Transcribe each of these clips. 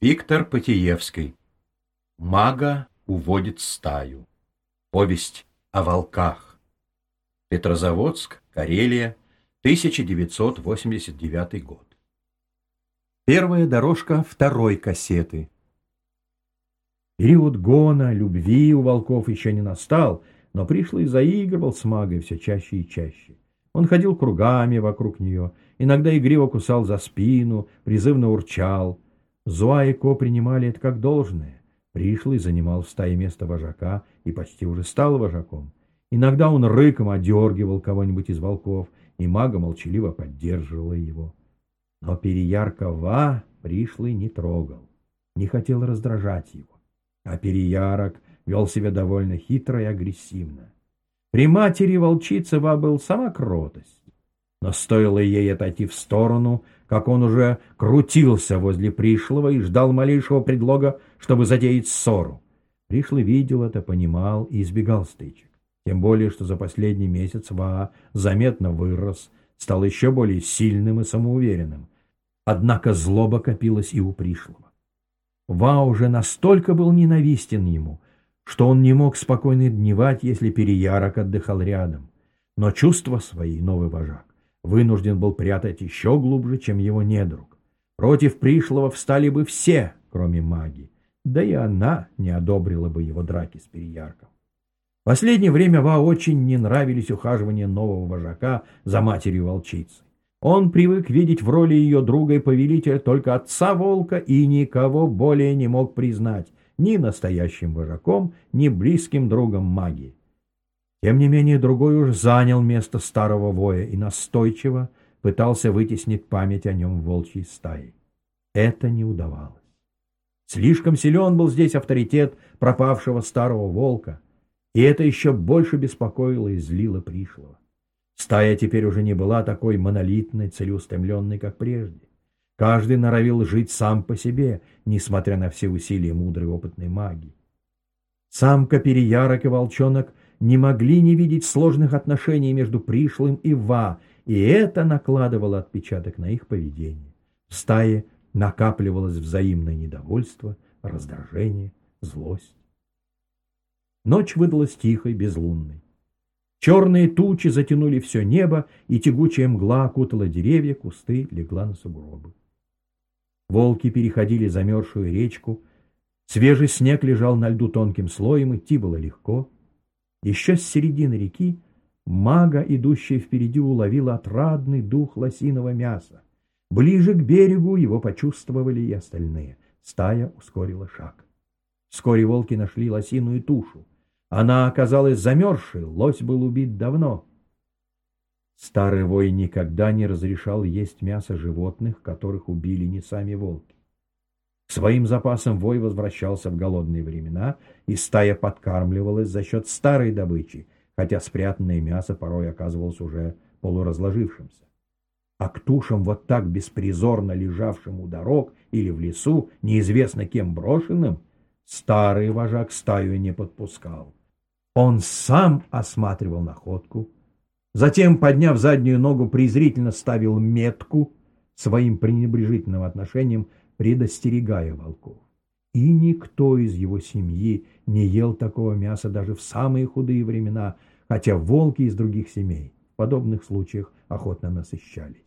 Виктор Потиевский. Мага уводит стаю. Повесть о волках. Петрозаводск, Карелия, 1989 год. Первая дорожка второй кассеты. Период гона, любви у волков еще не настал, но пришлый заигрывал с магой все чаще и чаще. Он ходил кругами вокруг нее, иногда игриво кусал за спину, призывно урчал — Зуа и Ко принимали это как должное. Пришлый занимал в стае место вожака и почти уже стал вожаком. Иногда он рыком одергивал кого-нибудь из волков, и мага молчаливо поддерживала его. Но переярка Ва пришлый не трогал, не хотел раздражать его. А переярок вел себя довольно хитро и агрессивно. При матери волчицы Ва был сама кротость. Но стоило ей отойти в сторону, как он уже крутился возле пришлого и ждал малейшего предлога, чтобы затеять ссору. Пришлый видел это, понимал и избегал стычек. Тем более, что за последний месяц Ва заметно вырос, стал еще более сильным и самоуверенным. Однако злоба копилась и у пришлого. Ва уже настолько был ненавистен ему, что он не мог спокойно дневать, если Переярок отдыхал рядом. Но чувства свои новый вожак вынужден был прятать еще глубже, чем его недруг. Против пришлого встали бы все, кроме маги, да и она не одобрила бы его драки с Переярком. В последнее время Ва очень не нравились ухаживания нового вожака за матерью волчицы. Он привык видеть в роли ее друга и повелителя только отца волка и никого более не мог признать ни настоящим вожаком, ни близким другом магии. Тем не менее, другой уж занял место старого воя и настойчиво пытался вытеснить память о нем в волчьей стае. Это не удавалось. Слишком силен был здесь авторитет пропавшего старого волка, и это еще больше беспокоило и злило пришлого. Стая теперь уже не была такой монолитной, целеустремленной, как прежде. Каждый норовил жить сам по себе, несмотря на все усилия мудрой опытной магии. Самка Переярок и Волчонок не могли не видеть сложных отношений между пришлым и Ва, и это накладывало отпечаток на их поведение. В стае накапливалось взаимное недовольство, раздражение, злость. Ночь выдалась тихой, безлунной. Черные тучи затянули все небо, и тягучая мгла окутала деревья, кусты, легла на сугробы. Волки переходили замерзшую речку, свежий снег лежал на льду тонким слоем, идти было легко — еще с середины реки мага, идущая впереди, уловила отрадный дух лосиного мяса. Ближе к берегу его почувствовали и остальные. Стая ускорила шаг. Вскоре волки нашли лосиную тушу. Она оказалась замерзшей, лось был убит давно. Старый вой никогда не разрешал есть мясо животных, которых убили не сами волки. Своим запасам вой возвращался в голодные времена, и стая подкармливалась за счет старой добычи, хотя спрятанное мясо порой оказывалось уже полуразложившимся. А к тушам, вот так беспризорно лежавшим у дорог или в лесу, неизвестно кем брошенным, старый вожак стаю не подпускал. Он сам осматривал находку, затем, подняв заднюю ногу, презрительно ставил метку своим пренебрежительным отношением предостерегая волков. И никто из его семьи не ел такого мяса даже в самые худые времена, хотя волки из других семей в подобных случаях охотно насыщались.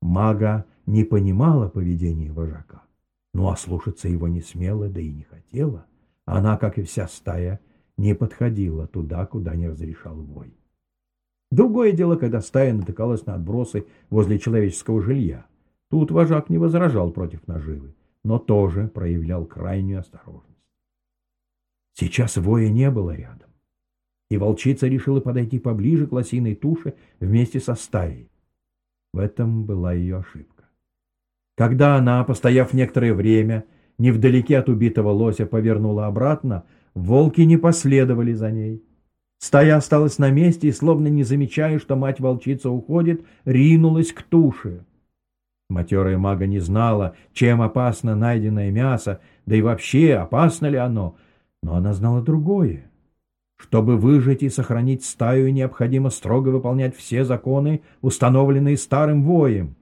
Мага не понимала поведения вожака, но ослушаться его не смела, да и не хотела. Она, как и вся стая, не подходила туда, куда не разрешал вой. Другое дело, когда стая натыкалась на отбросы возле человеческого жилья. Тут вожак не возражал против наживы, но тоже проявлял крайнюю осторожность. Сейчас воя не было рядом, и волчица решила подойти поближе к лосиной туше вместе со стаей. В этом была ее ошибка. Когда она, постояв некоторое время, невдалеке от убитого лося повернула обратно, волки не последовали за ней. Стая осталась на месте и, словно не замечая, что мать-волчица уходит, ринулась к туше. Матерая мага не знала, чем опасно найденное мясо, да и вообще, опасно ли оно, но она знала другое. Чтобы выжить и сохранить стаю, необходимо строго выполнять все законы, установленные старым воем.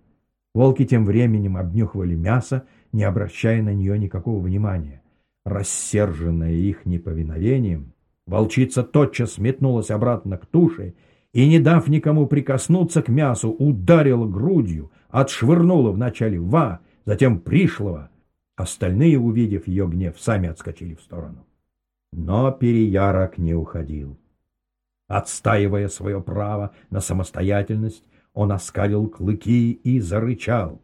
Волки тем временем обнюхивали мясо, не обращая на нее никакого внимания. Рассерженная их неповиновением, волчица тотчас метнулась обратно к туше и, не дав никому прикоснуться к мясу, ударила грудью, отшвырнула вначале Ва, затем пришлого. Остальные, увидев ее гнев, сами отскочили в сторону. Но Переярок не уходил. Отстаивая свое право на самостоятельность, он оскалил клыки и зарычал.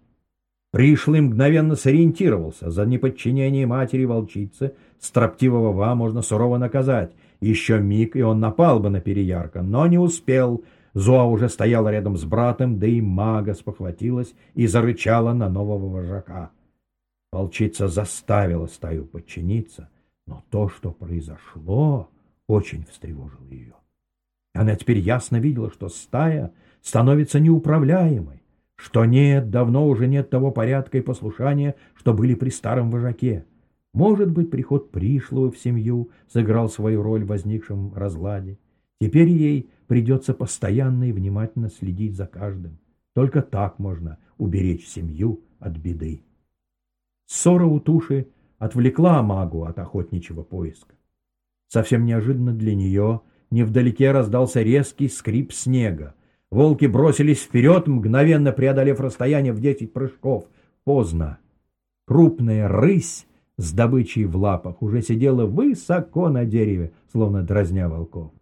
Пришлый мгновенно сориентировался. За неподчинение матери волчицы строптивого Ва можно сурово наказать. Еще миг, и он напал бы на Переярка, но не успел. Зоа уже стояла рядом с братом, да и мага спохватилась и зарычала на нового вожака. Волчица заставила стаю подчиниться, но то, что произошло, очень встревожило ее. Она теперь ясно видела, что стая становится неуправляемой, что нет, давно уже нет того порядка и послушания, что были при старом вожаке. Может быть, приход пришлого в семью сыграл свою роль в возникшем разладе. Теперь ей придется постоянно и внимательно следить за каждым. Только так можно уберечь семью от беды. Ссора у туши отвлекла магу от охотничьего поиска. Совсем неожиданно для нее невдалеке раздался резкий скрип снега. Волки бросились вперед, мгновенно преодолев расстояние в десять прыжков. Поздно. Крупная рысь с добычей в лапах уже сидела высоко на дереве, словно дразня волков.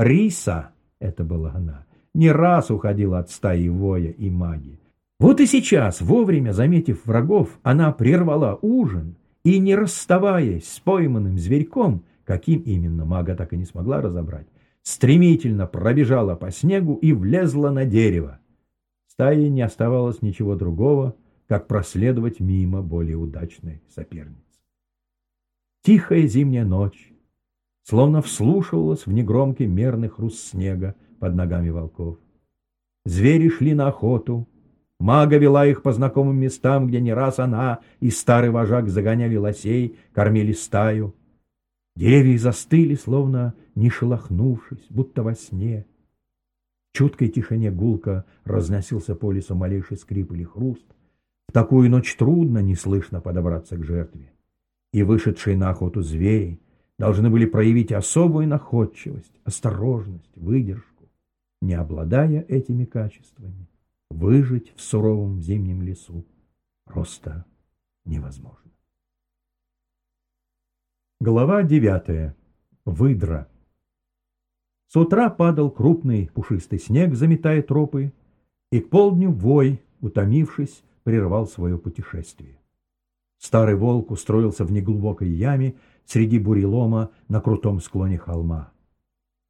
Риса, это была она, не раз уходила от стаи воя и маги. Вот и сейчас, вовремя заметив врагов, она прервала ужин и, не расставаясь с пойманным зверьком, каким именно мага так и не смогла разобрать, стремительно пробежала по снегу и влезла на дерево. Стае не оставалось ничего другого, как проследовать мимо более удачной соперницы. Тихая зимняя ночь словно вслушивалась в негромкий мерный хруст снега под ногами волков. Звери шли на охоту, мага вела их по знакомым местам, где не раз она и старый вожак загоняли лосей, кормили стаю. Деревья застыли, словно не шелохнувшись, будто во сне. В чуткой тишине гулко разносился по лесу малейший скрип или хруст. В такую ночь трудно неслышно подобраться к жертве. И вышедшие на охоту звери должны были проявить особую находчивость, осторожность, выдержку. Не обладая этими качествами, выжить в суровом зимнем лесу просто невозможно. Глава девятая. Выдра. С утра падал крупный пушистый снег, заметая тропы, и к полдню вой, утомившись, прервал свое путешествие. Старый волк устроился в неглубокой яме среди бурелома на крутом склоне холма.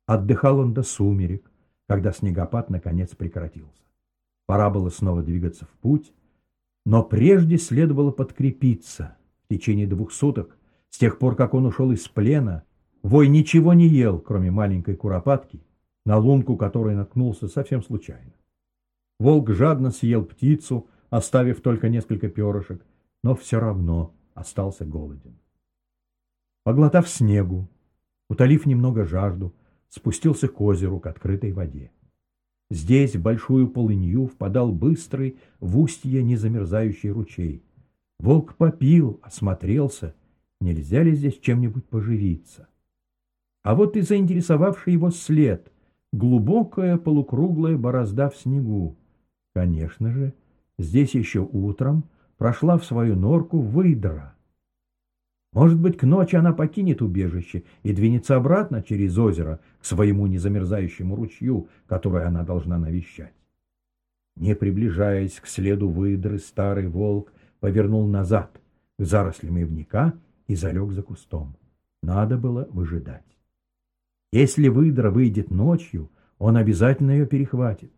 Отдыхал он до сумерек, когда снегопад наконец прекратился. Пора было снова двигаться в путь, но прежде следовало подкрепиться. В течение двух суток с тех пор, как он ушел из плена, вой ничего не ел, кроме маленькой куропатки, на лунку которой наткнулся совсем случайно. Волк жадно съел птицу, оставив только несколько перышек, но все равно остался голоден. Поглотав снегу, утолив немного жажду, спустился к озеру, к открытой воде. Здесь большую полынью впадал быстрый в устье незамерзающий ручей. Волк попил, осмотрелся нельзя ли здесь чем-нибудь поживиться. А вот и заинтересовавший его след — глубокая полукруглая борозда в снегу. Конечно же, здесь еще утром прошла в свою норку выдра. Может быть, к ночи она покинет убежище и двинется обратно через озеро к своему незамерзающему ручью, который она должна навещать. Не приближаясь к следу выдры, старый волк повернул назад, к зарослям ивника — и залег за кустом. Надо было выжидать. Если выдра выйдет ночью, он обязательно ее перехватит.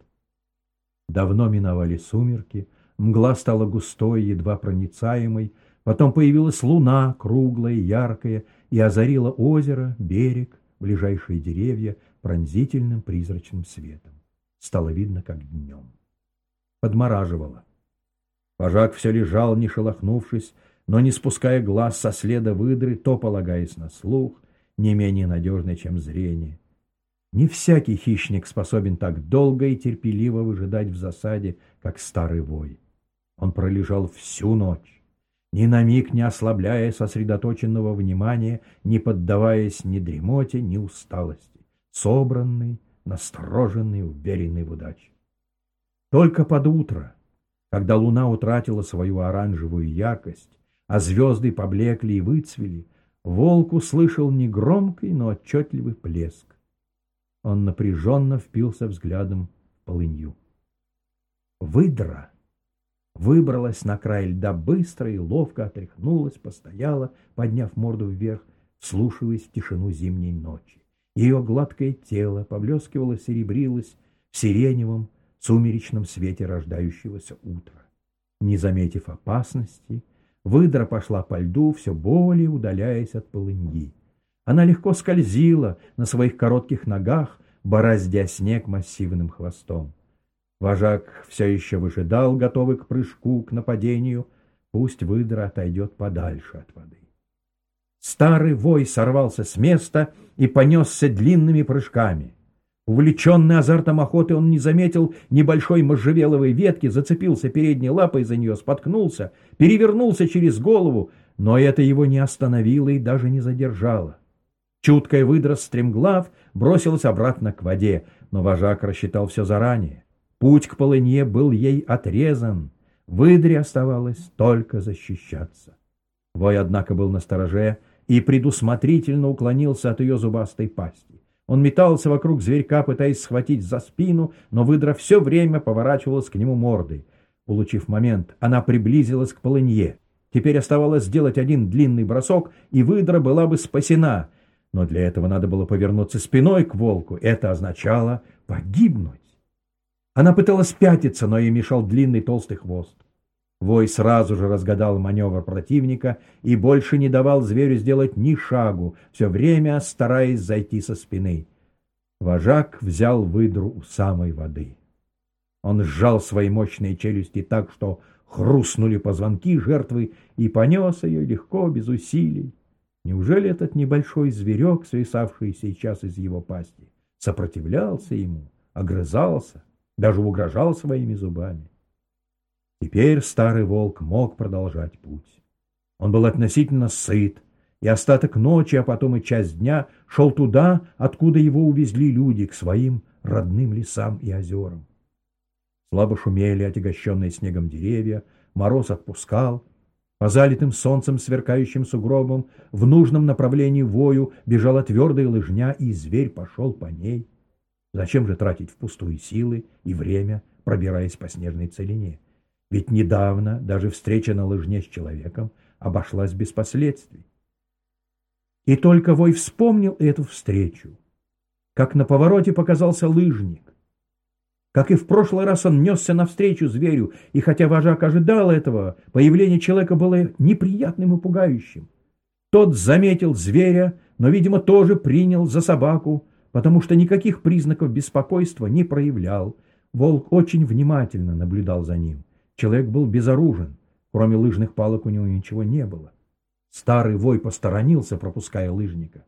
Давно миновали сумерки, мгла стала густой, едва проницаемой, потом появилась луна, круглая, яркая, и озарила озеро, берег, ближайшие деревья пронзительным призрачным светом. Стало видно, как днем. Подмораживало. Пожак все лежал, не шелохнувшись, но не спуская глаз со следа выдры, то полагаясь на слух, не менее надежный, чем зрение. Не всякий хищник способен так долго и терпеливо выжидать в засаде, как старый вой. Он пролежал всю ночь. Ни на миг не ослабляя сосредоточенного внимания, не поддаваясь ни дремоте, ни усталости, собранный, настороженный, уверенный в удаче. Только под утро, когда луна утратила свою оранжевую яркость, а звезды поблекли и выцвели, волк услышал негромкий, но отчетливый плеск. Он напряженно впился взглядом в полынью. Выдра выбралась на край льда быстро и ловко отряхнулась, постояла, подняв морду вверх, слушаясь в тишину зимней ночи. Ее гладкое тело поблескивало, серебрилось в сиреневом, сумеречном свете рождающегося утра. Не заметив опасности, выдра пошла по льду, все более удаляясь от полыньи. Она легко скользила на своих коротких ногах, бороздя снег массивным хвостом. Вожак все еще выжидал, готовый к прыжку, к нападению. Пусть выдра отойдет подальше от воды. Старый вой сорвался с места и понесся длинными прыжками. Увлеченный азартом охоты, он не заметил небольшой можжевеловой ветки, зацепился передней лапой за нее, споткнулся, перевернулся через голову, но это его не остановило и даже не задержало. Чуткая выдра стремглав бросилась обратно к воде, но вожак рассчитал все заранее. Путь к полынье был ей отрезан, выдре оставалось только защищаться. Вой, однако, был настороже и предусмотрительно уклонился от ее зубастой пасти. Он метался вокруг зверька, пытаясь схватить за спину, но выдра все время поворачивалась к нему мордой. Улучив момент, она приблизилась к полынье. Теперь оставалось сделать один длинный бросок, и выдра была бы спасена. Но для этого надо было повернуться спиной к волку. Это означало погибнуть. Она пыталась пятиться, но ей мешал длинный толстый хвост. Вой сразу же разгадал маневр противника и больше не давал зверю сделать ни шагу, все время стараясь зайти со спины. Вожак взял выдру у самой воды. Он сжал свои мощные челюсти так, что хрустнули позвонки жертвы, и понес ее легко, без усилий. Неужели этот небольшой зверек, свисавший сейчас из его пасти, сопротивлялся ему, огрызался, даже угрожал своими зубами? Теперь старый волк мог продолжать путь. Он был относительно сыт, и остаток ночи, а потом и часть дня шел туда, откуда его увезли люди, к своим родным лесам и озерам. Слабо шумели отягощенные снегом деревья, мороз отпускал. По залитым солнцем сверкающим сугробам в нужном направлении вою бежала твердая лыжня, и зверь пошел по ней. Зачем же тратить впустую силы и время, пробираясь по снежной целине? Ведь недавно даже встреча на лыжне с человеком обошлась без последствий. И только Вой вспомнил эту встречу, как на повороте показался лыжник. Как и в прошлый раз он несся навстречу зверю, и хотя вожак ожидал этого, появление человека было неприятным и пугающим. Тот заметил зверя, но, видимо, тоже принял за собаку, потому что никаких признаков беспокойства не проявлял. Волк очень внимательно наблюдал за ним. Человек был безоружен. Кроме лыжных палок у него ничего не было. Старый вой посторонился, пропуская лыжника.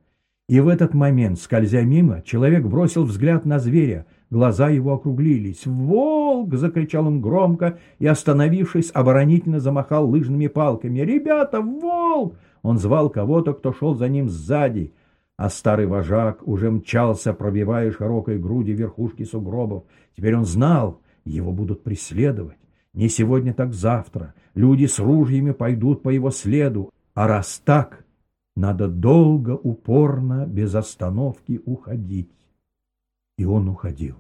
И в этот момент, скользя мимо, человек бросил взгляд на зверя. Глаза его округлились. «Волк!» — закричал он громко и, остановившись, оборонительно замахал лыжными палками. «Ребята, волк!» Он звал кого-то, кто шел за ним сзади. А старый вожак уже мчался, пробивая широкой груди верхушки сугробов. Теперь он знал, его будут преследовать. Не сегодня, так завтра. Люди с ружьями пойдут по его следу. А раз так, надо долго, упорно, без остановки уходить. И он уходил.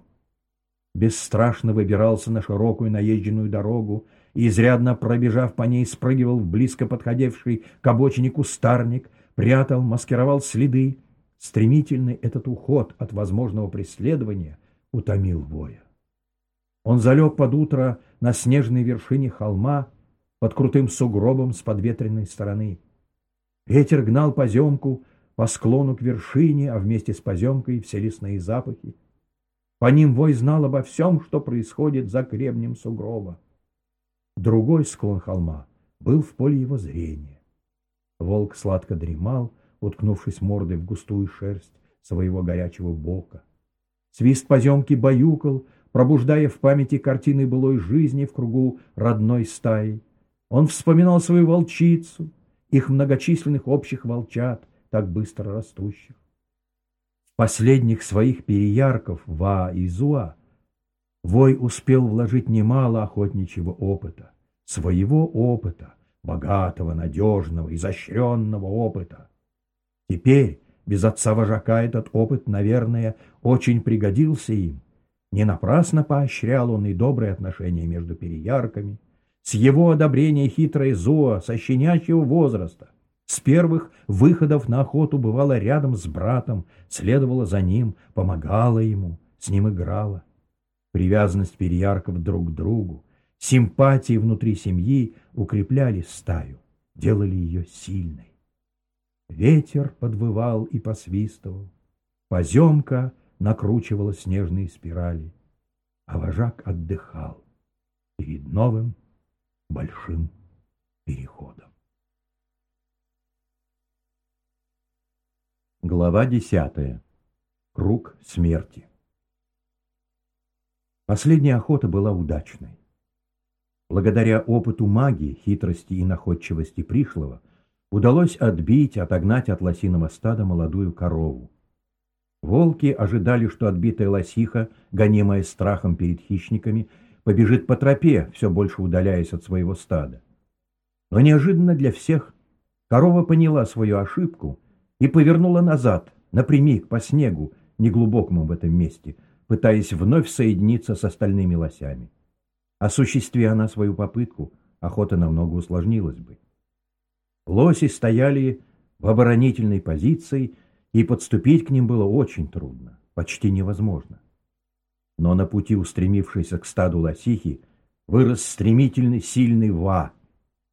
Бесстрашно выбирался на широкую наезженную дорогу и, изрядно пробежав по ней, спрыгивал в близко подходивший к обочине кустарник, прятал, маскировал следы. Стремительный этот уход от возможного преследования утомил воя. Он залег под утро на снежной вершине холма под крутым сугробом с подветренной стороны. Ветер гнал поземку по склону к вершине, а вместе с поземкой все лесные запахи. По ним вой знал обо всем, что происходит за гребнем сугроба. Другой склон холма был в поле его зрения. Волк сладко дремал, уткнувшись мордой в густую шерсть своего горячего бока. Свист поземки баюкал, пробуждая в памяти картины былой жизни в кругу родной стаи. Он вспоминал свою волчицу, их многочисленных общих волчат, так быстро растущих. Последних своих переярков Ва и Зуа Вой успел вложить немало охотничьего опыта, своего опыта, богатого, надежного, изощренного опыта. Теперь, без отца-вожака, этот опыт, наверное, очень пригодился им. Не напрасно поощрял он и добрые отношения между переярками, с его одобрения хитрой Зоа со щенячьего возраста. С первых выходов на охоту бывала рядом с братом, следовала за ним, помогала ему, с ним играла. Привязанность переярков друг к другу, симпатии внутри семьи укрепляли стаю, делали ее сильной. Ветер подвывал и посвистывал, поземка накручивала снежные спирали, а вожак отдыхал перед новым большим переходом. Глава десятая. Круг смерти. Последняя охота была удачной. Благодаря опыту магии, хитрости и находчивости пришлого удалось отбить, отогнать от лосиного стада молодую корову. Волки ожидали, что отбитая лосиха, гонимая страхом перед хищниками, побежит по тропе, все больше удаляясь от своего стада. Но неожиданно для всех корова поняла свою ошибку и повернула назад, напрямик по снегу, неглубокому в этом месте, пытаясь вновь соединиться с остальными лосями. Осуществи она свою попытку, охота намного усложнилась бы. Лоси стояли в оборонительной позиции, и подступить к ним было очень трудно, почти невозможно. Но на пути устремившейся к стаду лосихи вырос стремительный сильный ва,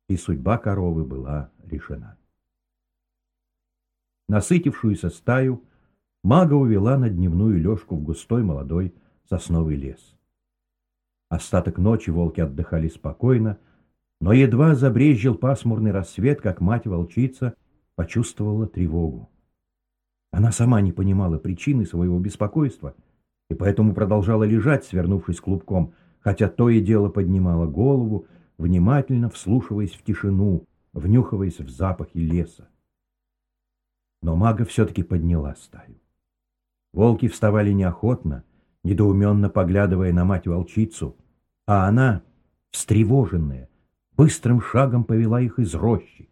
и судьба коровы была решена. Насытившуюся стаю мага увела на дневную лёжку в густой молодой сосновый лес. Остаток ночи волки отдыхали спокойно, но едва забрезжил пасмурный рассвет, как мать-волчица почувствовала тревогу. Она сама не понимала причины своего беспокойства и поэтому продолжала лежать, свернувшись клубком, хотя то и дело поднимала голову, внимательно вслушиваясь в тишину, внюхиваясь в запахи леса. Но мага все-таки подняла стаю. Волки вставали неохотно, недоуменно поглядывая на мать-волчицу, а она, встревоженная, быстрым шагом повела их из рощи.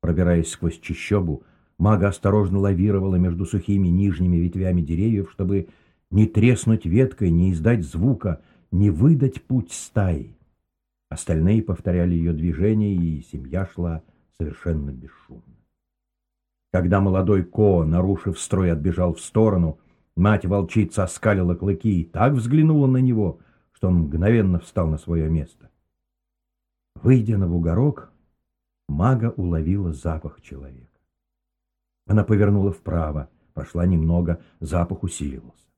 Пробираясь сквозь чащобу, мага осторожно лавировала между сухими нижними ветвями деревьев, чтобы не треснуть веткой, не издать звука, не выдать путь стаи. Остальные повторяли ее движения, и семья шла совершенно бесшумно. Когда молодой Ко, нарушив строй, отбежал в сторону, Мать-волчица оскалила клыки и так взглянула на него, что он мгновенно встал на свое место. Выйдя на бугорок, мага уловила запах человека. Она повернула вправо, прошла немного, запах усилился.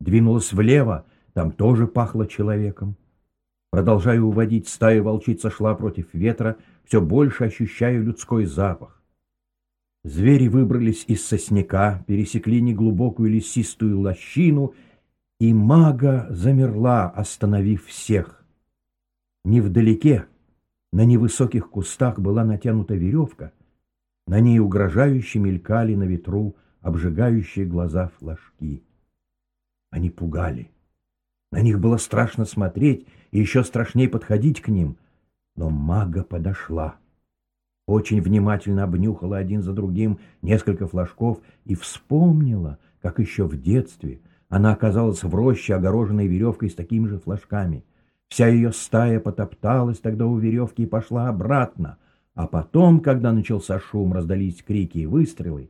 Двинулась влево, там тоже пахло человеком. Продолжая уводить стаю, волчица шла против ветра, все больше ощущая людской запах. Звери выбрались из сосняка, пересекли неглубокую лесистую лощину, и мага замерла, остановив всех. Невдалеке, на невысоких кустах была натянута веревка, на ней угрожающе мелькали на ветру обжигающие глаза флажки. Они пугали. На них было страшно смотреть и еще страшнее подходить к ним, но мага подошла очень внимательно обнюхала один за другим несколько флажков и вспомнила, как еще в детстве она оказалась в роще, огороженной веревкой с такими же флажками. Вся ее стая потопталась тогда у веревки и пошла обратно, а потом, когда начался шум, раздались крики и выстрелы,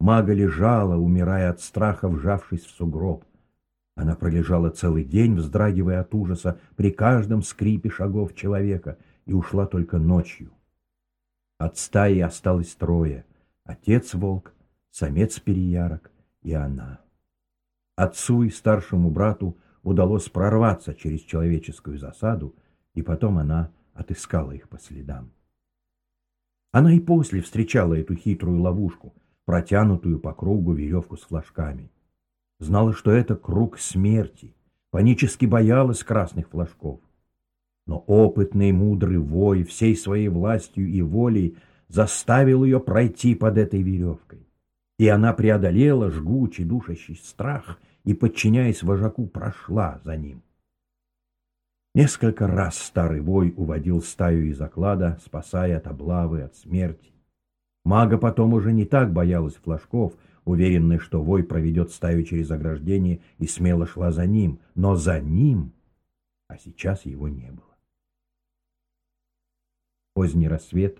мага лежала, умирая от страха, вжавшись в сугроб. Она пролежала целый день, вздрагивая от ужаса при каждом скрипе шагов человека, и ушла только ночью. От стаи осталось трое. Отец-волк, самец-переярок и она. Отцу и старшему брату удалось прорваться через человеческую засаду, и потом она отыскала их по следам. Она и после встречала эту хитрую ловушку, протянутую по кругу веревку с флажками. Знала, что это круг смерти, панически боялась красных флажков. Но опытный мудрый вой всей своей властью и волей заставил ее пройти под этой веревкой. И она преодолела жгучий душащий страх и, подчиняясь вожаку, прошла за ним. Несколько раз старый вой уводил стаю из оклада, спасая от облавы, от смерти. Мага потом уже не так боялась флажков, уверенная, что вой проведет стаю через ограждение, и смело шла за ним. Но за ним... А сейчас его не было. Поздний рассвет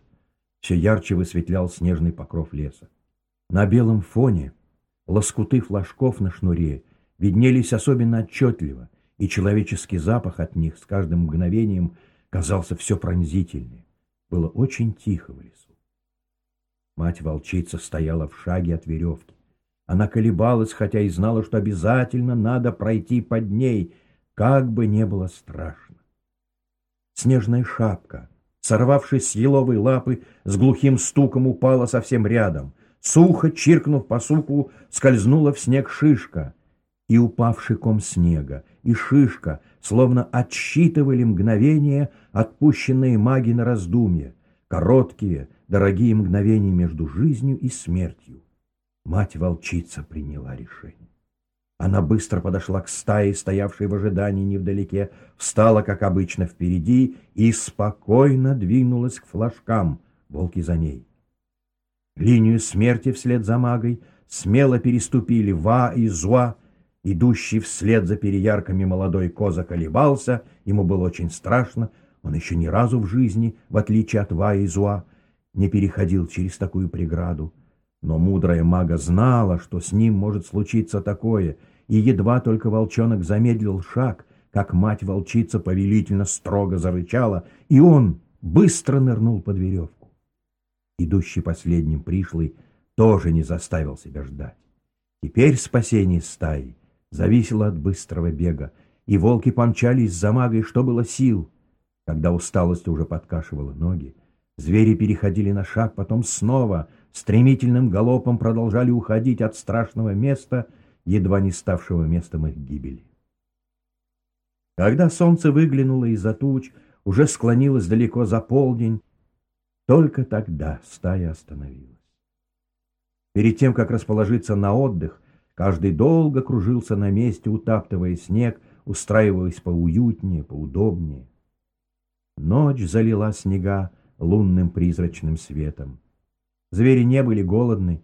все ярче высветлял снежный покров леса. На белом фоне лоскуты флажков на шнуре виднелись особенно отчетливо, и человеческий запах от них с каждым мгновением казался все пронзительнее. Было очень тихо в лесу. Мать-волчица стояла в шаге от веревки. Она колебалась, хотя и знала, что обязательно надо пройти под ней, как бы не было страшно. Снежная шапка, сорвавшись с еловой лапы, с глухим стуком упала совсем рядом. Сухо, чиркнув по суку, скользнула в снег шишка — и упавший ком снега, и шишка, словно отсчитывали мгновения, отпущенные маги на раздумье, короткие, дорогие мгновения между жизнью и смертью. Мать-волчица приняла решение. Она быстро подошла к стае, стоявшей в ожидании невдалеке, встала, как обычно, впереди и спокойно двинулась к флажкам, волки за ней. Линию смерти вслед за магой смело переступили Ва и Зуа, Идущий вслед за переярками молодой коза колебался, ему было очень страшно, он еще ни разу в жизни, в отличие от Ва и Зуа, не переходил через такую преграду. Но мудрая мага знала, что с ним может случиться такое, и едва только волчонок замедлил шаг, как мать-волчица повелительно строго зарычала, и он быстро нырнул под веревку. Идущий последним пришлый тоже не заставил себя ждать. Теперь спасение стаи зависело от быстрого бега, и волки помчались за магой, что было сил. Когда усталость уже подкашивала ноги, звери переходили на шаг, потом снова стремительным галопом продолжали уходить от страшного места, едва не ставшего местом их гибели. Когда солнце выглянуло из-за туч, уже склонилось далеко за полдень, только тогда стая остановилась. Перед тем, как расположиться на отдых, Каждый долго кружился на месте, утаптывая снег, устраиваясь поуютнее, поудобнее. Ночь залила снега лунным призрачным светом. Звери не были голодны,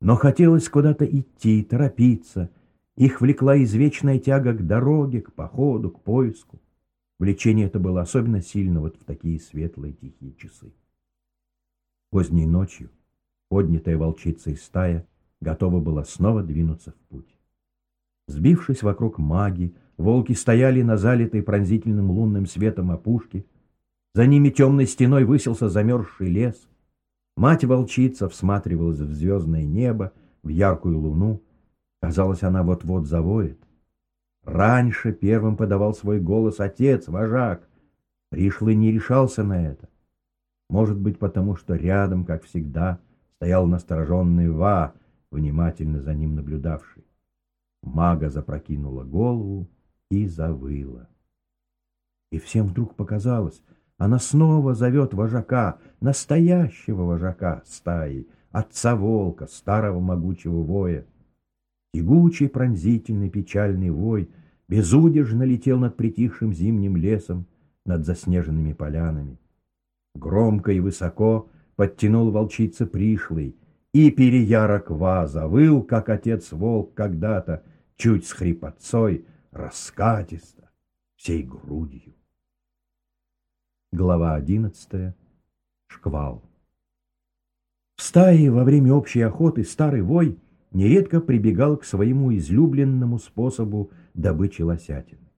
но хотелось куда-то идти, торопиться. Их влекла извечная тяга к дороге, к походу, к поиску. Влечение это было особенно сильно вот в такие светлые тихие часы. Поздней ночью, поднятая волчицей стая, готова была снова двинуться в путь. Сбившись вокруг маги, волки стояли на залитой пронзительным лунным светом опушке. За ними темной стеной высился замерзший лес. Мать-волчица всматривалась в звездное небо, в яркую луну. Казалось, она вот-вот завоет. Раньше первым подавал свой голос отец, вожак. Пришлый не решался на это. Может быть, потому что рядом, как всегда, стоял настороженный Ва, внимательно за ним наблюдавший. Мага запрокинула голову и завыла. И всем вдруг показалось, она снова зовет вожака, настоящего вожака стаи, отца волка, старого могучего воя. Тягучий, пронзительный, печальный вой безудержно летел над притихшим зимним лесом, над заснеженными полянами. Громко и высоко подтянул волчица пришлый, и переярок Ва завыл, как отец-волк когда-то, чуть с хрипотцой, раскатисто, всей грудью. Глава одиннадцатая. Шквал. В стае во время общей охоты старый вой нередко прибегал к своему излюбленному способу добычи лосятины.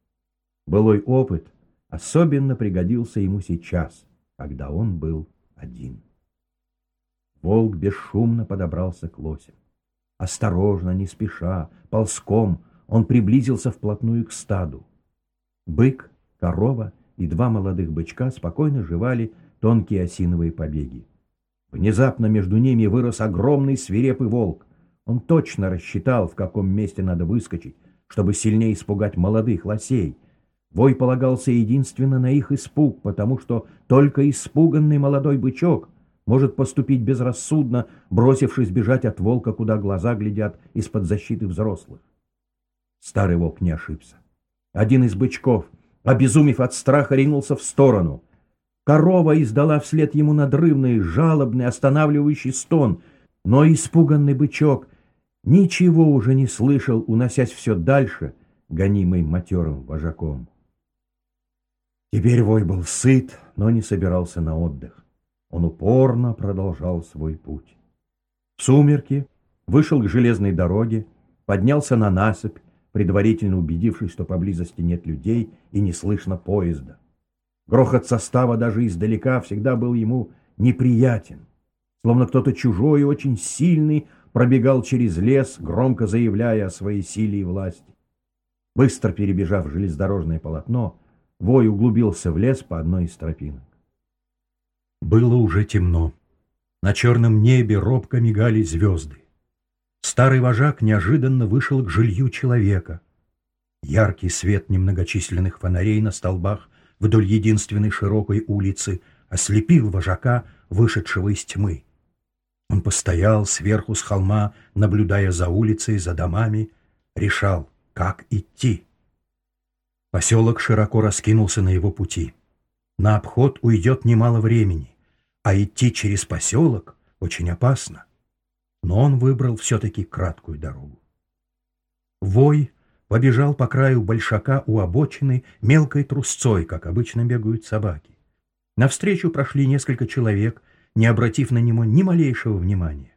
Былой опыт особенно пригодился ему сейчас, когда он был один. Волк бесшумно подобрался к лосям. Осторожно, не спеша, ползком, он приблизился вплотную к стаду. Бык, корова и два молодых бычка спокойно жевали тонкие осиновые побеги. Внезапно между ними вырос огромный свирепый волк. Он точно рассчитал, в каком месте надо выскочить, чтобы сильнее испугать молодых лосей. Вой полагался единственно на их испуг, потому что только испуганный молодой бычок может поступить безрассудно, бросившись бежать от волка, куда глаза глядят из-под защиты взрослых. Старый волк не ошибся. Один из бычков, обезумев от страха, ринулся в сторону. Корова издала вслед ему надрывный, жалобный, останавливающий стон, но испуганный бычок ничего уже не слышал, уносясь все дальше, гонимый матерым вожаком. Теперь вой был сыт, но не собирался на отдых. Он упорно продолжал свой путь. В сумерки вышел к железной дороге, поднялся на насыпь, предварительно убедившись, что поблизости нет людей и не слышно поезда. Грохот состава даже издалека всегда был ему неприятен, словно кто-то чужой и очень сильный пробегал через лес, громко заявляя о своей силе и власти. Быстро перебежав железнодорожное полотно, Вой углубился в лес по одной из тропинок. Было уже темно. На черном небе робко мигали звезды. Старый вожак неожиданно вышел к жилью человека. Яркий свет немногочисленных фонарей на столбах вдоль единственной широкой улицы ослепил вожака, вышедшего из тьмы. Он постоял сверху с холма, наблюдая за улицей, за домами, решал, как идти. Поселок широко раскинулся на его пути. На обход уйдет немало времени, а идти через поселок очень опасно но он выбрал все-таки краткую дорогу. Вой побежал по краю большака у обочины мелкой трусцой, как обычно бегают собаки. Навстречу прошли несколько человек, не обратив на него ни малейшего внимания.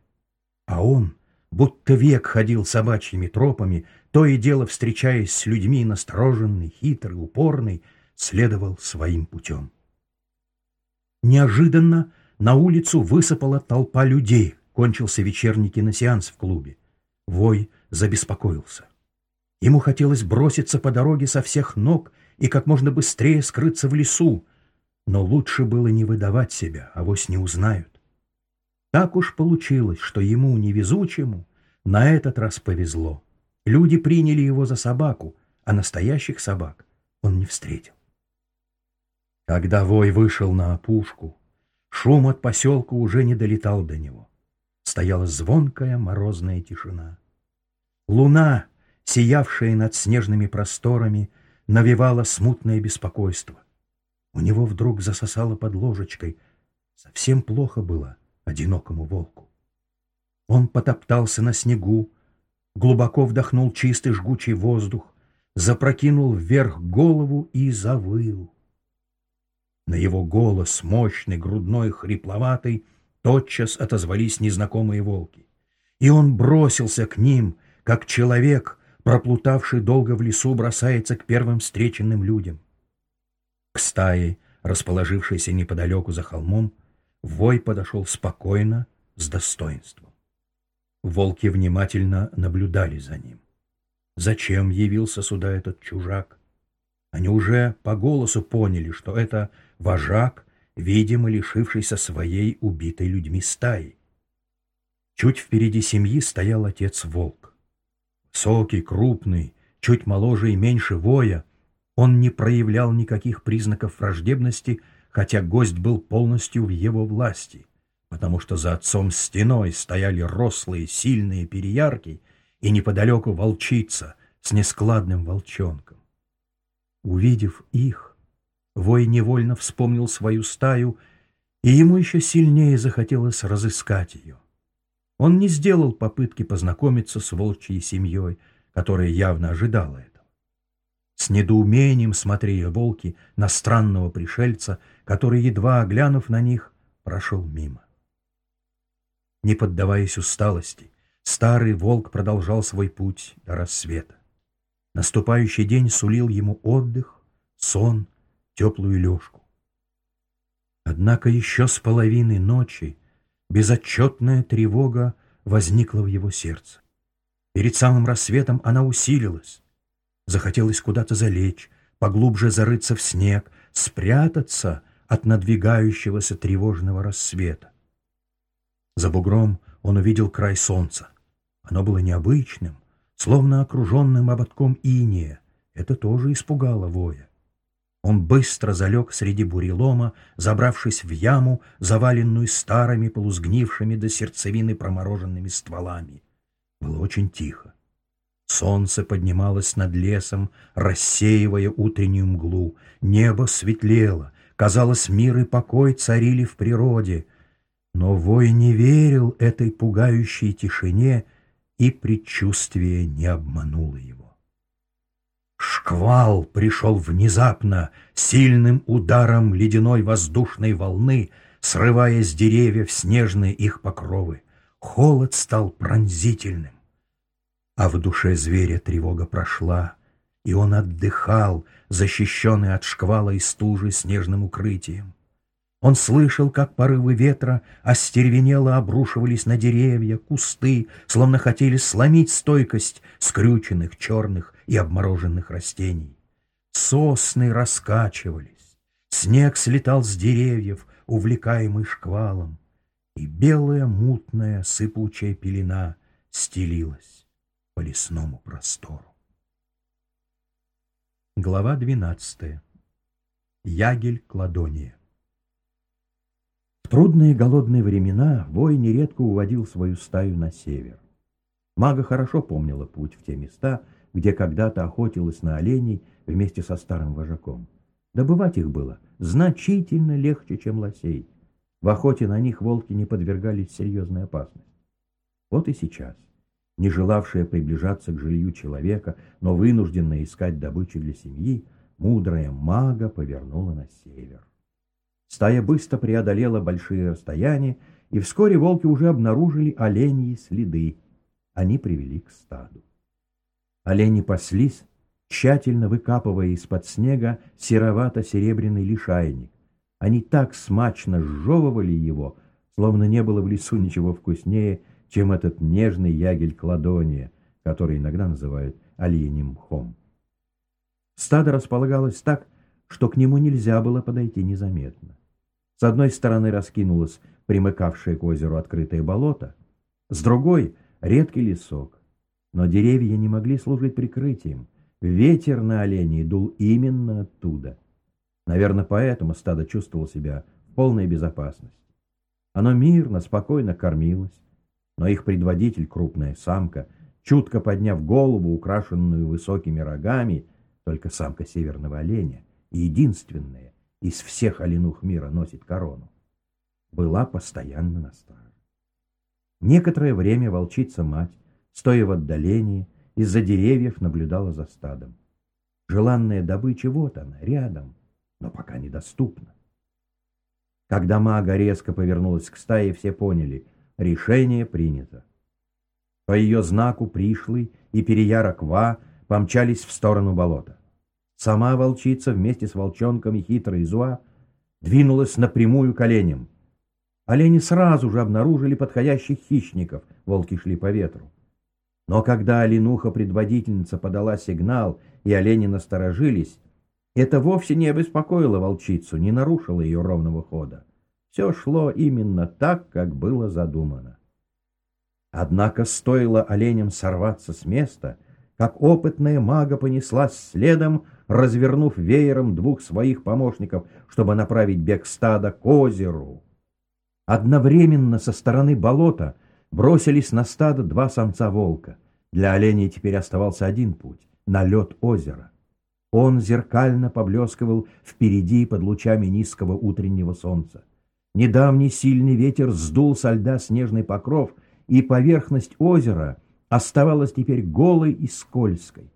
А он, будто век ходил собачьими тропами, то и дело встречаясь с людьми настороженный, хитрый, упорный, следовал своим путем. Неожиданно на улицу высыпала толпа людей, Кончился вечерний киносеанс в клубе. Вой забеспокоился. Ему хотелось броситься по дороге со всех ног и как можно быстрее скрыться в лесу, но лучше было не выдавать себя, а вось не узнают. Так уж получилось, что ему, невезучему, на этот раз повезло. Люди приняли его за собаку, а настоящих собак он не встретил. Когда вой вышел на опушку, шум от поселка уже не долетал до него стояла звонкая морозная тишина. Луна, сиявшая над снежными просторами, навевала смутное беспокойство. У него вдруг засосало под ложечкой. Совсем плохо было одинокому волку. Он потоптался на снегу, глубоко вдохнул чистый жгучий воздух, запрокинул вверх голову и завыл. На его голос, мощный, грудной, хрипловатый, тотчас отозвались незнакомые волки. И он бросился к ним, как человек, проплутавший долго в лесу, бросается к первым встреченным людям. К стае, расположившейся неподалеку за холмом, вой подошел спокойно, с достоинством. Волки внимательно наблюдали за ним. Зачем явился сюда этот чужак? Они уже по голосу поняли, что это вожак видимо, лишившийся своей убитой людьми стаи. Чуть впереди семьи стоял отец-волк. Высокий, крупный, чуть моложе и меньше воя, он не проявлял никаких признаков враждебности, хотя гость был полностью в его власти, потому что за отцом стеной стояли рослые, сильные переярки и неподалеку волчица с нескладным волчонком. Увидев их, Вой невольно вспомнил свою стаю, и ему еще сильнее захотелось разыскать ее. Он не сделал попытки познакомиться с волчьей семьей, которая явно ожидала этого. С недоумением смотрели волки на странного пришельца, который, едва оглянув на них, прошел мимо. Не поддаваясь усталости, старый волк продолжал свой путь до рассвета. Наступающий день сулил ему отдых, сон теплую лёжку. Однако еще с половины ночи безотчетная тревога возникла в его сердце. Перед самым рассветом она усилилась. Захотелось куда-то залечь, поглубже зарыться в снег, спрятаться от надвигающегося тревожного рассвета. За бугром он увидел край солнца. Оно было необычным, словно окруженным ободком иния. Это тоже испугало воя. Он быстро залег среди бурелома, забравшись в яму, заваленную старыми полузгнившими до сердцевины промороженными стволами. Было очень тихо. Солнце поднималось над лесом, рассеивая утреннюю мглу. Небо светлело. Казалось, мир и покой царили в природе. Но вой не верил этой пугающей тишине, и предчувствие не обмануло его. Шквал пришел внезапно, сильным ударом ледяной воздушной волны, срывая с деревьев снежные их покровы. Холод стал пронзительным. А в душе зверя тревога прошла, и он отдыхал, защищенный от шквала и стужи снежным укрытием. Он слышал, как порывы ветра остервенело обрушивались на деревья, кусты, словно хотели сломить стойкость скрюченных, черных и обмороженных растений. Сосны раскачивались, снег слетал с деревьев, увлекаемый шквалом, и белая мутная сыпучая пелена стелилась по лесному простору. Глава двенадцатая. Ягель Кладония. В трудные голодные времена вой нередко уводил свою стаю на север. Мага хорошо помнила путь в те места, где когда-то охотилась на оленей вместе со старым вожаком. Добывать их было значительно легче, чем лосей. В охоте на них волки не подвергались серьезной опасности. Вот и сейчас, не желавшая приближаться к жилью человека, но вынужденная искать добычу для семьи, мудрая мага повернула на север. Стая быстро преодолела большие расстояния, и вскоре волки уже обнаружили оленьи следы. Они привели к стаду. Олени паслись, тщательно выкапывая из-под снега серовато-серебряный лишайник. Они так смачно сжевывали его, словно не было в лесу ничего вкуснее, чем этот нежный ягель кладония, который иногда называют оленем мхом. Стадо располагалось так, что к нему нельзя было подойти незаметно. С одной стороны раскинулось примыкавшее к озеру открытое болото, с другой — редкий лесок. Но деревья не могли служить прикрытием. Ветер на оленей дул именно оттуда. Наверное, поэтому стадо чувствовало себя в полной безопасности. Оно мирно, спокойно кормилось, но их предводитель, крупная самка, чутко подняв голову, украшенную высокими рогами, только самка северного оленя, единственная, из всех оленух мира носит корону, была постоянно на страже. Некоторое время волчица-мать, стоя в отдалении, из-за деревьев наблюдала за стадом. Желанная добыча вот она, рядом, но пока недоступна. Когда мага резко повернулась к стае, все поняли — решение принято. По ее знаку пришлый и переяра Ква помчались в сторону болота. Сама волчица вместе с волчонком и хитрой Зуа двинулась напрямую к оленям. Олени сразу же обнаружили подходящих хищников, волки шли по ветру. Но когда оленуха-предводительница подала сигнал, и олени насторожились, это вовсе не обеспокоило волчицу, не нарушило ее ровного хода. Все шло именно так, как было задумано. Однако стоило оленям сорваться с места, как опытная мага понеслась следом, развернув веером двух своих помощников, чтобы направить бег стада к озеру. Одновременно со стороны болота бросились на стадо два самца волка. Для оленей теперь оставался один путь — на лед озера. Он зеркально поблескивал впереди под лучами низкого утреннего солнца. Недавний сильный ветер сдул со льда снежный покров, и поверхность озера оставалась теперь голой и скользкой.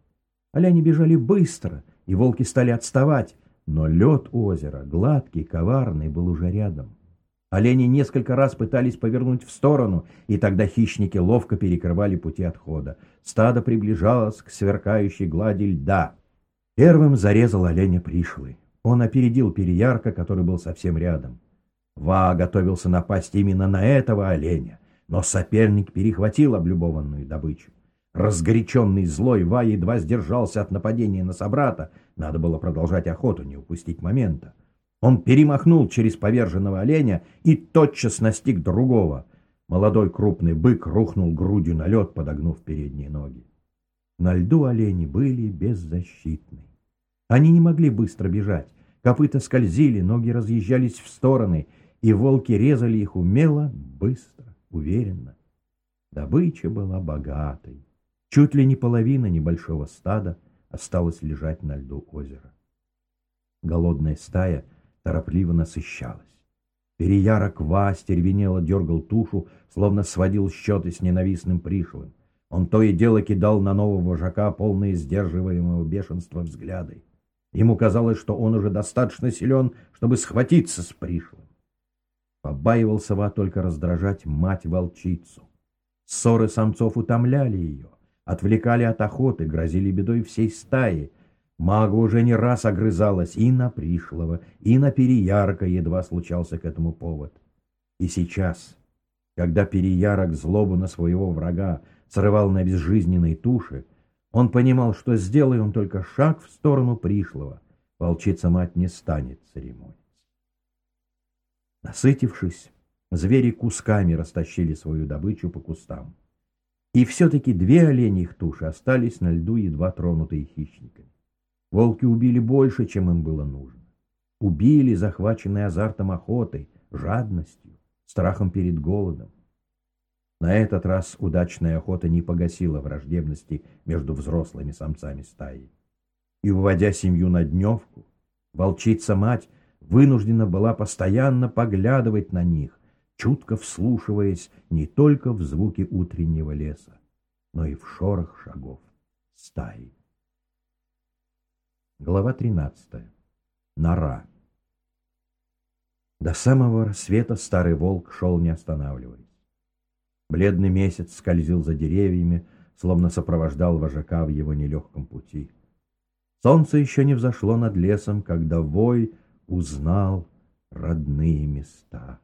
Оленя бежали быстро, и волки стали отставать, но лед озера, гладкий, коварный, был уже рядом. Олени несколько раз пытались повернуть в сторону, и тогда хищники ловко перекрывали пути отхода. Стадо приближалось к сверкающей глади льда. Первым зарезал оленя пришлый. Он опередил переярка, который был совсем рядом. Ва готовился напасть именно на этого оленя, но соперник перехватил облюбованную добычу. Разгоряченный злой Ва едва сдержался от нападения на собрата. Надо было продолжать охоту, не упустить момента. Он перемахнул через поверженного оленя и тотчас настиг другого. Молодой крупный бык рухнул грудью на лед, подогнув передние ноги. На льду олени были беззащитны. Они не могли быстро бежать. Копыта скользили, ноги разъезжались в стороны, и волки резали их умело, быстро, уверенно. Добыча была богатой. Чуть ли не половина небольшого стада осталась лежать на льду озера. Голодная стая торопливо насыщалась. Переярок Ва стервенело дергал тушу, словно сводил счеты с ненавистным пришлым. Он то и дело кидал на нового вожака полные сдерживаемого бешенства взгляды. Ему казалось, что он уже достаточно силен, чтобы схватиться с пришлым. Побаивался Ва только раздражать мать-волчицу. Ссоры самцов утомляли ее, отвлекали от охоты, грозили бедой всей стаи, Мага уже не раз огрызалась и на пришлого, и на переярка едва случался к этому повод. И сейчас, когда переярок злобу на своего врага срывал на безжизненной туши, он понимал, что сделай он только шаг в сторону пришлого, волчица-мать не станет церемониться. Насытившись, звери кусками растащили свою добычу по кустам. И все-таки две оленьих туши остались на льду, едва тронутые хищниками. Волки убили больше, чем им было нужно. Убили, захваченные азартом охоты, жадностью, страхом перед голодом. На этот раз удачная охота не погасила враждебности между взрослыми самцами стаи. И, уводя семью на дневку, волчица-мать вынуждена была постоянно поглядывать на них, чутко вслушиваясь не только в звуки утреннего леса, но и в шорох шагов стаи. Глава 13. Нора. До самого рассвета старый волк шел не останавливаясь. Бледный месяц скользил за деревьями, словно сопровождал вожака в его нелегком пути. Солнце еще не взошло над лесом, когда вой узнал родные места.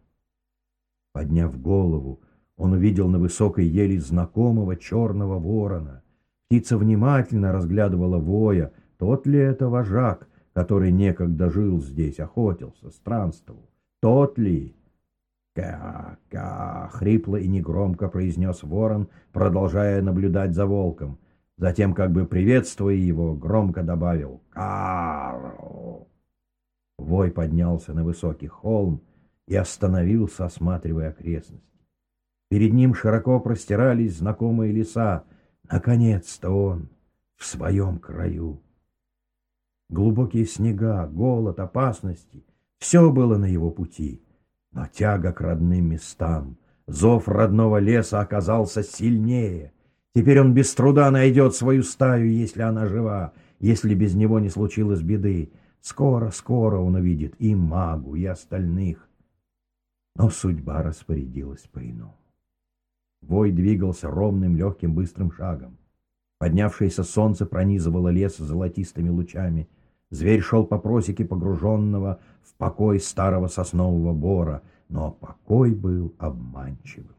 Подняв голову, он увидел на высокой еле знакомого черного ворона. Птица внимательно разглядывала воя, тот ли это вожак, который некогда жил здесь, охотился, странствовал? Тот ли? «Ка-ка!» — хрипло и негромко произнес ворон, продолжая наблюдать за волком. Затем, как бы приветствуя его, громко добавил «Карл!». Вой поднялся на высокий холм и остановился, осматривая окрестности. Перед ним широко простирались знакомые леса. Наконец-то он в своем краю. Глубокие снега, голод, опасности — все было на его пути. Но тяга к родным местам, зов родного леса оказался сильнее. Теперь он без труда найдет свою стаю, если она жива, если без него не случилось беды. Скоро-скоро он увидит и магу, и остальных. Но судьба распорядилась по-иному. Вой двигался ровным, легким, быстрым шагом. Поднявшееся солнце пронизывало лес золотистыми лучами. Зверь шел по просеке погруженного в покой старого соснового бора, но покой был обманчивым.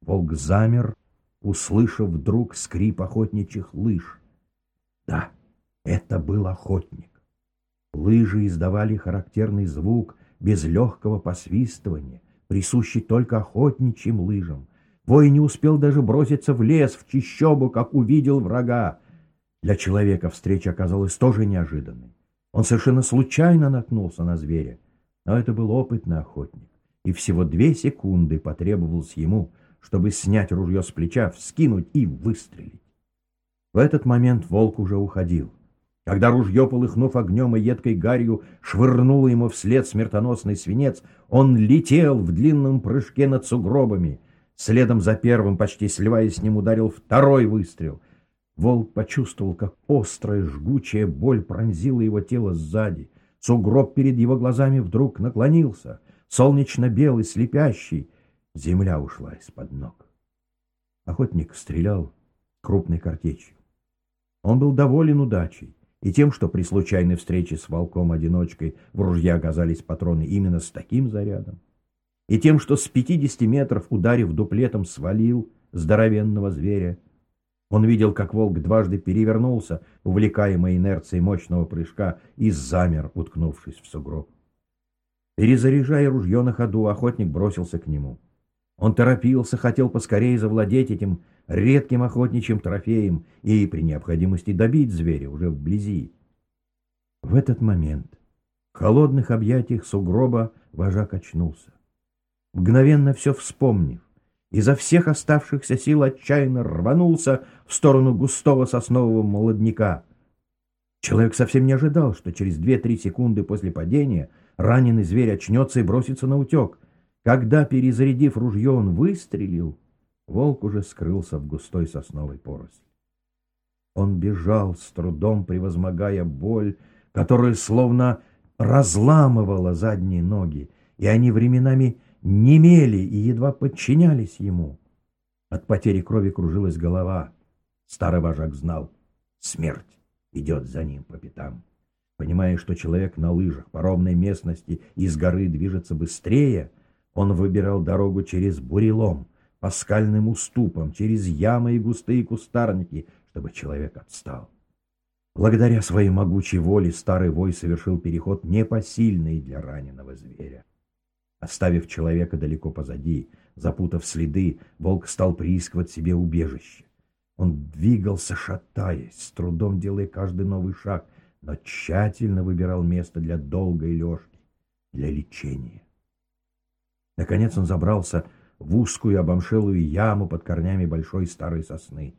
Волк замер, услышав вдруг скрип охотничьих лыж. Да, это был охотник. Лыжи издавали характерный звук без легкого посвистывания, присущий только охотничьим лыжам. Вой не успел даже броситься в лес, в чищобу, как увидел врага. Для человека встреча оказалась тоже неожиданной. Он совершенно случайно наткнулся на зверя, но это был опытный охотник, и всего две секунды потребовалось ему, чтобы снять ружье с плеча, вскинуть и выстрелить. В этот момент волк уже уходил. Когда ружье, полыхнув огнем и едкой гарью, швырнуло ему вслед смертоносный свинец, он летел в длинном прыжке над сугробами. Следом за первым, почти сливаясь с ним, ударил второй выстрел. Волк почувствовал, как острая жгучая боль пронзила его тело сзади. Сугроб перед его глазами вдруг наклонился, солнечно-белый, слепящий. Земля ушла из-под ног. Охотник стрелял крупной картечью. Он был доволен удачей и тем, что при случайной встрече с волком-одиночкой в ружье оказались патроны именно с таким зарядом, и тем, что с 50 метров, ударив дуплетом, свалил здоровенного зверя, он видел, как волк дважды перевернулся, увлекаемый инерцией мощного прыжка, и замер, уткнувшись в сугроб. Перезаряжая ружье на ходу, охотник бросился к нему. Он торопился, хотел поскорее завладеть этим редким охотничьим трофеем и при необходимости добить зверя уже вблизи. В этот момент в холодных объятиях сугроба вожак очнулся. Мгновенно все вспомнив, изо всех оставшихся сил отчаянно рванулся в сторону густого соснового молодняка. Человек совсем не ожидал, что через две-три секунды после падения раненый зверь очнется и бросится на утек. Когда, перезарядив ружье, он выстрелил, волк уже скрылся в густой сосновой поросли. Он бежал, с трудом превозмогая боль, которая словно разламывала задние ноги, и они временами немели и едва подчинялись ему. От потери крови кружилась голова. Старый вожак знал — смерть идет за ним по пятам. Понимая, что человек на лыжах по ровной местности из горы движется быстрее, он выбирал дорогу через бурелом, по скальным уступам, через ямы и густые кустарники, чтобы человек отстал. Благодаря своей могучей воле старый вой совершил переход непосильный для раненого зверя. Оставив человека далеко позади, запутав следы, волк стал приискивать себе убежище. Он двигался, шатаясь, с трудом делая каждый новый шаг, но тщательно выбирал место для долгой лёжки, для лечения. Наконец он забрался в узкую обомшелую яму под корнями большой старой сосны.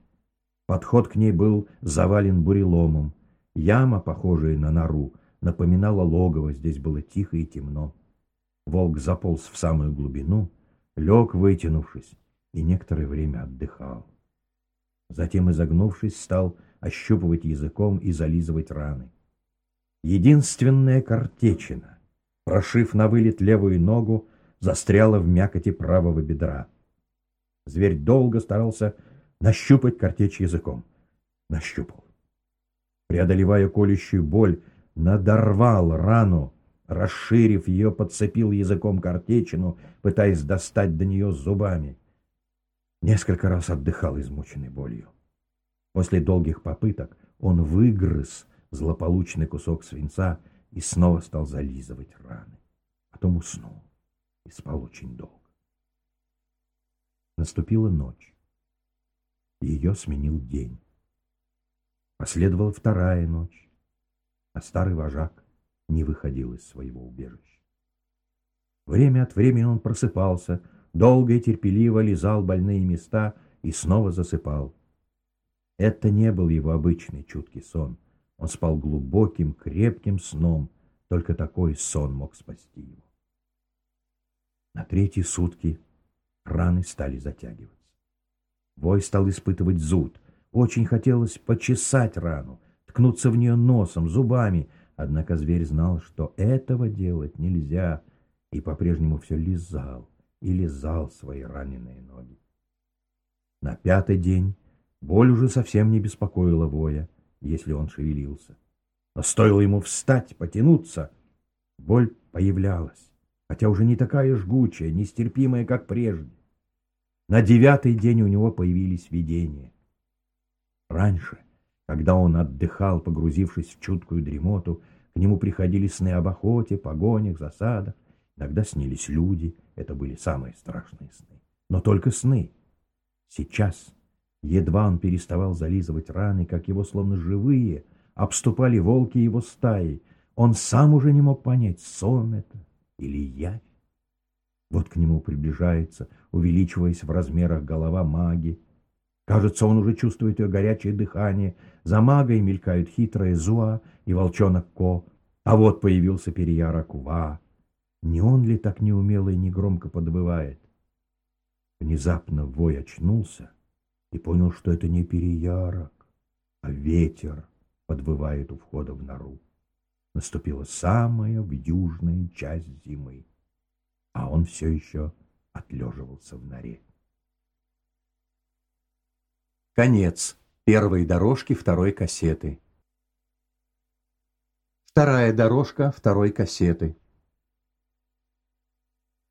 Подход к ней был завален буреломом. Яма, похожая на нору, напоминала логово, здесь было тихо и темно. Волк заполз в самую глубину, лег, вытянувшись, и некоторое время отдыхал. Затем, изогнувшись, стал ощупывать языком и зализывать раны. Единственная картечина, прошив на вылет левую ногу, застряла в мякоти правого бедра. Зверь долго старался нащупать картечь языком. Нащупал. Преодолевая колющую боль, надорвал рану, расширив ее, подцепил языком картечину, пытаясь достать до нее зубами. Несколько раз отдыхал измученный болью. После долгих попыток он выгрыз злополучный кусок свинца и снова стал зализывать раны. Потом уснул и спал очень долго. Наступила ночь. Ее сменил день. Последовала вторая ночь, а старый вожак не выходил из своего убежища. Время от времени он просыпался, долго и терпеливо лизал больные места и снова засыпал. Это не был его обычный чуткий сон. Он спал глубоким, крепким сном. Только такой сон мог спасти его. На третьи сутки раны стали затягиваться. Вой стал испытывать зуд. Очень хотелось почесать рану, ткнуться в нее носом, зубами. Однако зверь знал, что этого делать нельзя, и по-прежнему все лизал и лизал свои раненые ноги. На пятый день боль уже совсем не беспокоила воя, если он шевелился. Но стоило ему встать, потянуться, боль появлялась, хотя уже не такая жгучая, нестерпимая, как прежде. На девятый день у него появились видения. Раньше, когда он отдыхал, погрузившись в чуткую дремоту, к нему приходили сны об охоте, погонях, засадах, Иногда снились люди, это были самые страшные сны. Но только сны. Сейчас, едва он переставал зализывать раны, как его словно живые, обступали волки его стаи. Он сам уже не мог понять, сон это или явь. Вот к нему приближается, увеличиваясь в размерах голова маги. Кажется, он уже чувствует ее горячее дыхание. За магой мелькают хитрая Зуа и волчонок Ко. А вот появился Перияра Кува. Не он ли так неумело и негромко подвывает? Внезапно вой очнулся и понял, что это не переярок, а ветер подвывает у входа в нору. Наступила самая вьюжная часть зимы, а он все еще отлеживался в норе. Конец первой дорожки второй кассеты. Вторая дорожка второй кассеты.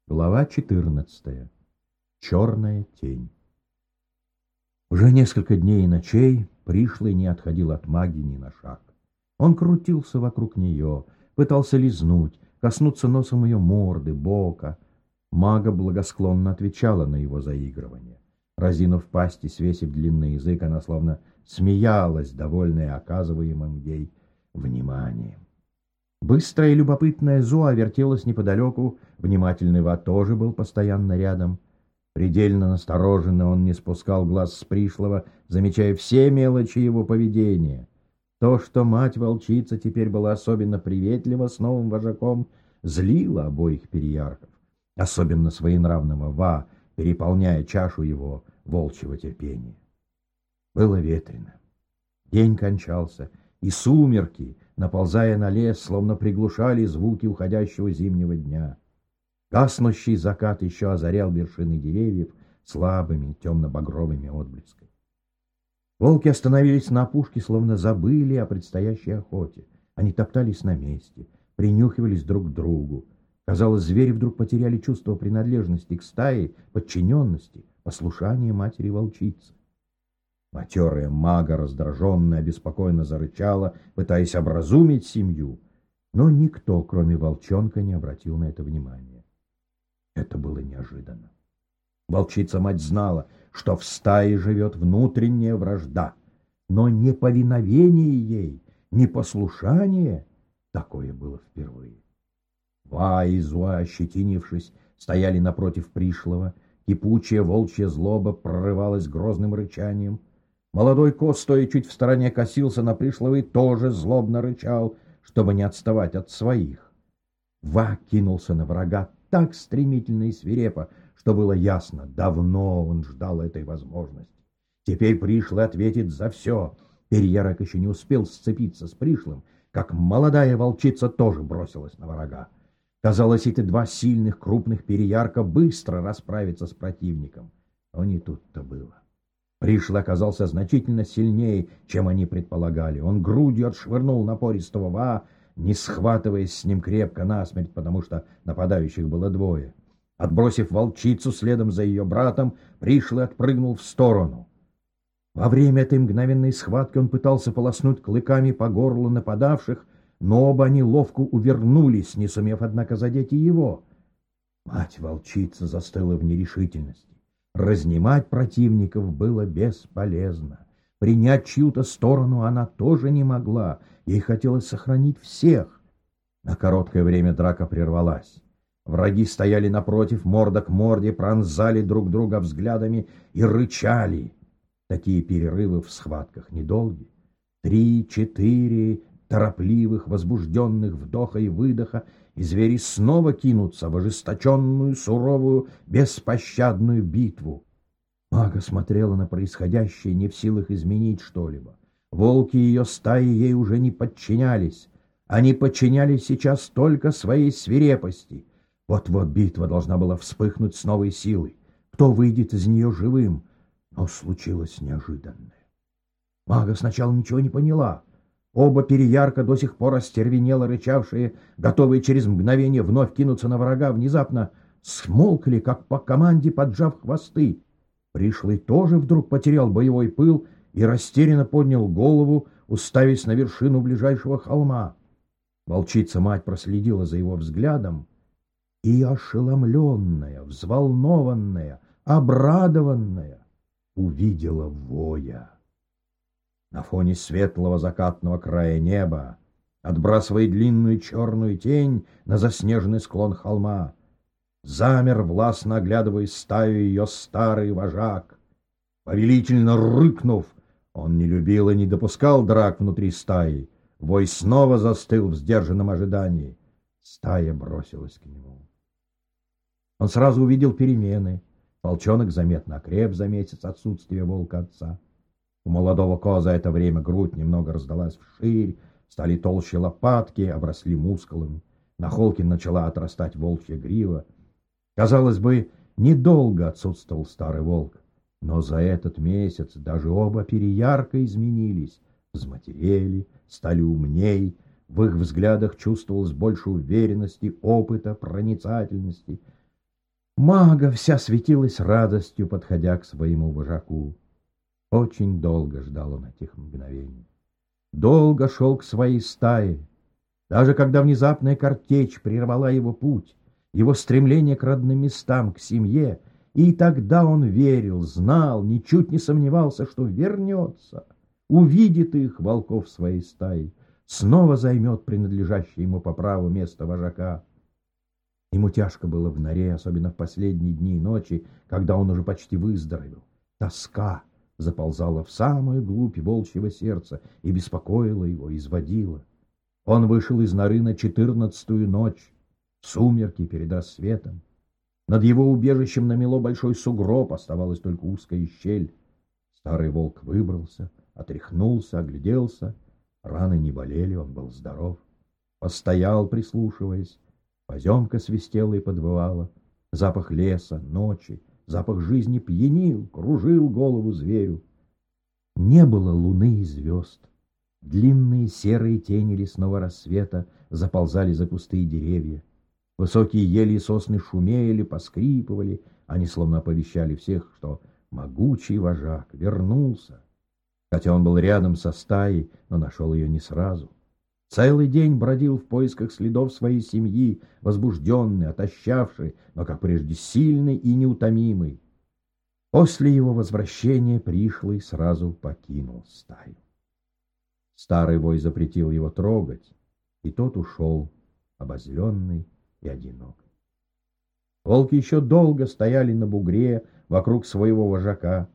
Глава 14. Черная тень. Уже несколько дней и ночей пришлый не отходил от магии ни на шаг. Он крутился вокруг нее, пытался лизнуть, коснуться носом ее морды, бока. Мага благосклонно отвечала на его заигрывание. Разинув пасть и свесив длинный язык, она словно смеялась, довольная оказываемым ей вниманием. Быстрая и любопытная Зоа вертелась неподалеку, внимательный Ва тоже был постоянно рядом. Предельно настороженно он не спускал глаз с пришлого, замечая все мелочи его поведения. То, что мать-волчица теперь была особенно приветлива с новым вожаком, злило обоих переярков, особенно своенравного Ва, переполняя чашу его волчьего терпения. Было ветрено. День кончался, и сумерки, наползая на лес, словно приглушали звуки уходящего зимнего дня. Гаснущий закат еще озарял вершины деревьев слабыми темно-багровыми отблесками. Волки остановились на опушке, словно забыли о предстоящей охоте. Они топтались на месте, принюхивались друг к другу. Казалось, звери вдруг потеряли чувство принадлежности к стае, подчиненности, послушания матери-волчицы. Матерая мага, раздраженная, беспокойно зарычала, пытаясь образумить семью, но никто, кроме волчонка, не обратил на это внимания. Это было неожиданно. Волчица-мать знала, что в стае живет внутренняя вражда, но неповиновение ей, непослушание — такое было впервые. Ва и Зуа, ощетинившись, стояли напротив пришлого, кипучая волчья злоба прорывалась грозным рычанием. Молодой кот, стоя чуть в стороне, косился на пришлого и тоже злобно рычал, чтобы не отставать от своих. Ва кинулся на врага так стремительно и свирепо, что было ясно, давно он ждал этой возможности. Теперь пришлый ответит за все. Перьерок еще не успел сцепиться с пришлым, как молодая волчица тоже бросилась на врага. Казалось, эти два сильных крупных переярка быстро расправятся с противником. Но не тут-то было. Пришлый оказался значительно сильнее, чем они предполагали. Он грудью отшвырнул напористого Ва, не схватываясь с ним крепко насмерть, потому что нападающих было двое. Отбросив волчицу следом за ее братом, пришлый отпрыгнул в сторону. Во время этой мгновенной схватки он пытался полоснуть клыками по горлу нападавших, но оба они ловко увернулись, не сумев, однако, задеть и его. Мать-волчица застыла в нерешительности. Разнимать противников было бесполезно. Принять чью-то сторону она тоже не могла, ей хотелось сохранить всех. На короткое время драка прервалась. Враги стояли напротив, морда к морде, пронзали друг друга взглядами и рычали. Такие перерывы в схватках недолги. Три, четыре торопливых, возбужденных вдоха и выдоха, и звери снова кинутся в ожесточенную, суровую, беспощадную битву. Мага смотрела на происходящее, не в силах изменить что-либо. Волки ее стаи ей уже не подчинялись. Они подчинялись сейчас только своей свирепости — вот-вот битва должна была вспыхнуть с новой силой. Кто выйдет из нее живым? Но случилось неожиданное. Мага сначала ничего не поняла. Оба переярка, до сих пор остервенело рычавшие, готовые через мгновение вновь кинуться на врага, внезапно смолкли, как по команде, поджав хвосты. Пришлый тоже вдруг потерял боевой пыл и растерянно поднял голову, уставясь на вершину ближайшего холма. Волчица-мать проследила за его взглядом, и ошеломленная, взволнованная, обрадованная увидела воя. На фоне светлого закатного края неба, отбрасывая длинную черную тень на заснеженный склон холма, замер, властно оглядываясь стаю ее старый вожак. Повелительно рыкнув, он не любил и не допускал драк внутри стаи. Вой снова застыл в сдержанном ожидании. Стая бросилась к нему. Он сразу увидел перемены. Волчонок заметно окреп за месяц отсутствия волка отца. У молодого коза это время грудь немного раздалась вширь, стали толще лопатки, обросли мускулами. На холке начала отрастать волчья грива. Казалось бы, недолго отсутствовал старый волк, но за этот месяц даже оба переярко изменились, взматерели, стали умней, в их взглядах чувствовалось больше уверенности, опыта, проницательности — Мага вся светилась радостью, подходя к своему вожаку. Очень долго ждал он этих мгновений. Долго шел к своей стае. Даже когда внезапная картечь прервала его путь, его стремление к родным местам, к семье, и тогда он верил, знал, ничуть не сомневался, что вернется, увидит их, волков своей стаи, снова займет принадлежащее ему по праву место вожака. Ему тяжко было в норе, особенно в последние дни и ночи, когда он уже почти выздоровел. Тоска заползала в самую глубь волчьего сердца и беспокоила его, изводила. Он вышел из норы на четырнадцатую ночь, сумерки перед рассветом. Над его убежищем намело большой сугроб, оставалась только узкая щель. Старый волк выбрался, отряхнулся, огляделся. Раны не болели, он был здоров. Постоял, прислушиваясь. Поземка свистела и подвывала. Запах леса, ночи, запах жизни пьянил, кружил голову зверю. Не было луны и звезд. Длинные серые тени лесного рассвета заползали за пустые деревья. Высокие ели и сосны шумели, поскрипывали. Они словно оповещали всех, что могучий вожак вернулся. Хотя он был рядом со стаей, но нашел ее не сразу. Целый день бродил в поисках следов своей семьи, возбужденный, отощавший, но, как прежде, сильный и неутомимый. После его возвращения пришлый сразу покинул стаю. Старый вой запретил его трогать, и тот ушел, обозленный и одинок. Волки еще долго стояли на бугре вокруг своего вожака,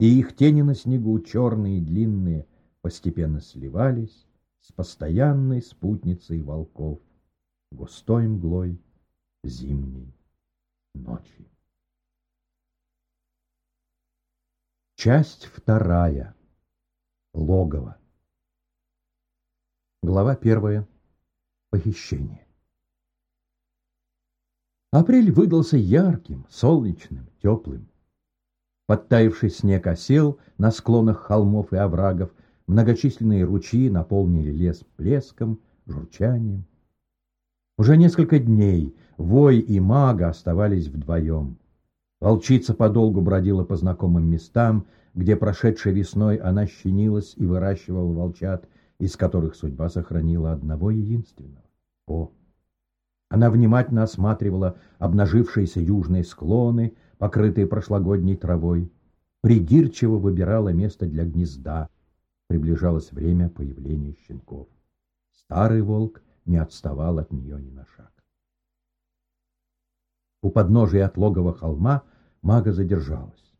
и их тени на снегу, черные и длинные, постепенно сливались с постоянной спутницей волков, густой мглой зимней ночи. Часть вторая. Логово. Глава первая. Похищение. Апрель выдался ярким, солнечным, теплым. Подтаивший снег осел на склонах холмов и оврагов, многочисленные ручьи наполнили лес плеском, журчанием. Уже несколько дней Вой и Мага оставались вдвоем. Волчица подолгу бродила по знакомым местам, где прошедшей весной она щенилась и выращивала волчат, из которых судьба сохранила одного единственного — О. Она внимательно осматривала обнажившиеся южные склоны, покрытые прошлогодней травой, придирчиво выбирала место для гнезда. Приближалось время появления щенков. Старый волк не отставал от нее ни на шаг. У подножия отлогого холма мага задержалась.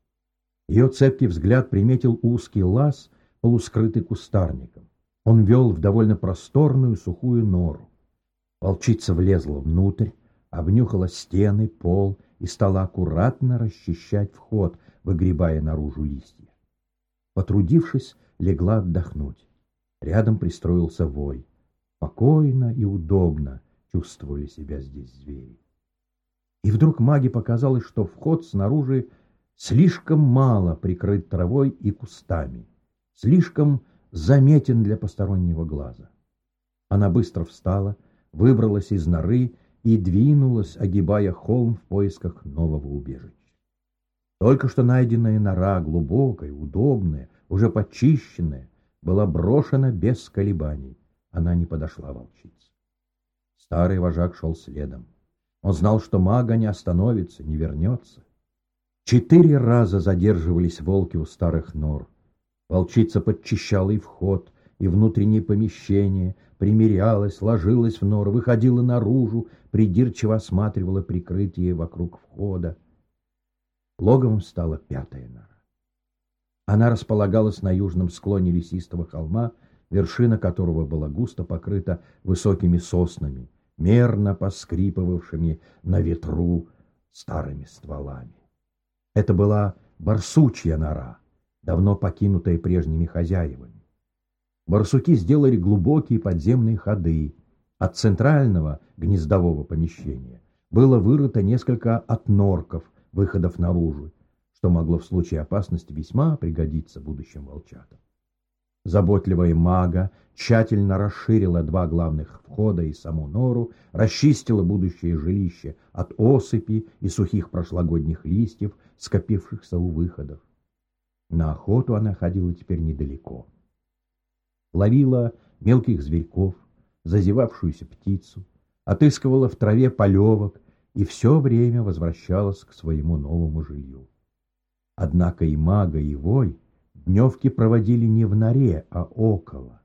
Ее цепкий взгляд приметил узкий лаз, полускрытый кустарником. Он вел в довольно просторную сухую нору. Волчица влезла внутрь, обнюхала стены, пол и стала аккуратно расчищать вход, выгребая наружу листья. Потрудившись, легла отдохнуть. Рядом пристроился вой. Спокойно и удобно чувствовали себя здесь звери. И вдруг маге показалось, что вход снаружи слишком мало прикрыт травой и кустами, слишком заметен для постороннего глаза. Она быстро встала, выбралась из норы и двинулась, огибая холм в поисках нового убежища. Только что найденная нора, глубокая, удобная, уже почищенная, была брошена без колебаний. Она не подошла волчице. Старый вожак шел следом. Он знал, что мага не остановится, не вернется. Четыре раза задерживались волки у старых нор. Волчица подчищала и вход, и внутренние помещения, примерялась, ложилась в нор, выходила наружу, придирчиво осматривала прикрытие вокруг входа. Логовом стала пятая нора. Она располагалась на южном склоне лесистого холма, вершина которого была густо покрыта высокими соснами, мерно поскрипывавшими на ветру старыми стволами. Это была барсучья нора, давно покинутая прежними хозяевами. Барсуки сделали глубокие подземные ходы. От центрального гнездового помещения было вырыто несколько отнорков, выходов наружу, что могло в случае опасности весьма пригодиться будущим волчатам. Заботливая мага тщательно расширила два главных входа и саму нору, расчистила будущее жилище от осыпи и сухих прошлогодних листьев, скопившихся у выходов. На охоту она ходила теперь недалеко ловила мелких зверьков, зазевавшуюся птицу, отыскивала в траве полевок и все время возвращалась к своему новому жилью. Однако и мага, и вой дневки проводили не в норе, а около.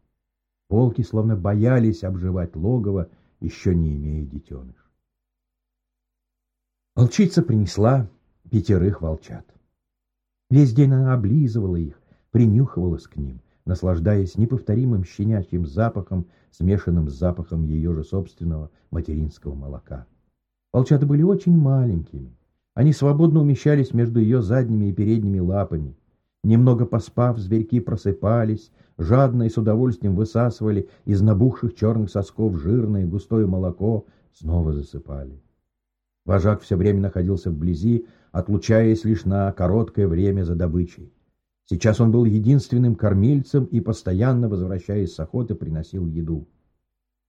Волки словно боялись обживать логово, еще не имея детеныш. Волчица принесла пятерых волчат. Весь день она облизывала их, принюхивалась к ним, наслаждаясь неповторимым щенячьим запахом, смешанным с запахом ее же собственного материнского молока. Волчата были очень маленькими. Они свободно умещались между ее задними и передними лапами. Немного поспав, зверьки просыпались, жадно и с удовольствием высасывали из набухших черных сосков жирное густое молоко, снова засыпали. Вожак все время находился вблизи, отлучаясь лишь на короткое время за добычей. Сейчас он был единственным кормильцем и, постоянно возвращаясь с охоты, приносил еду.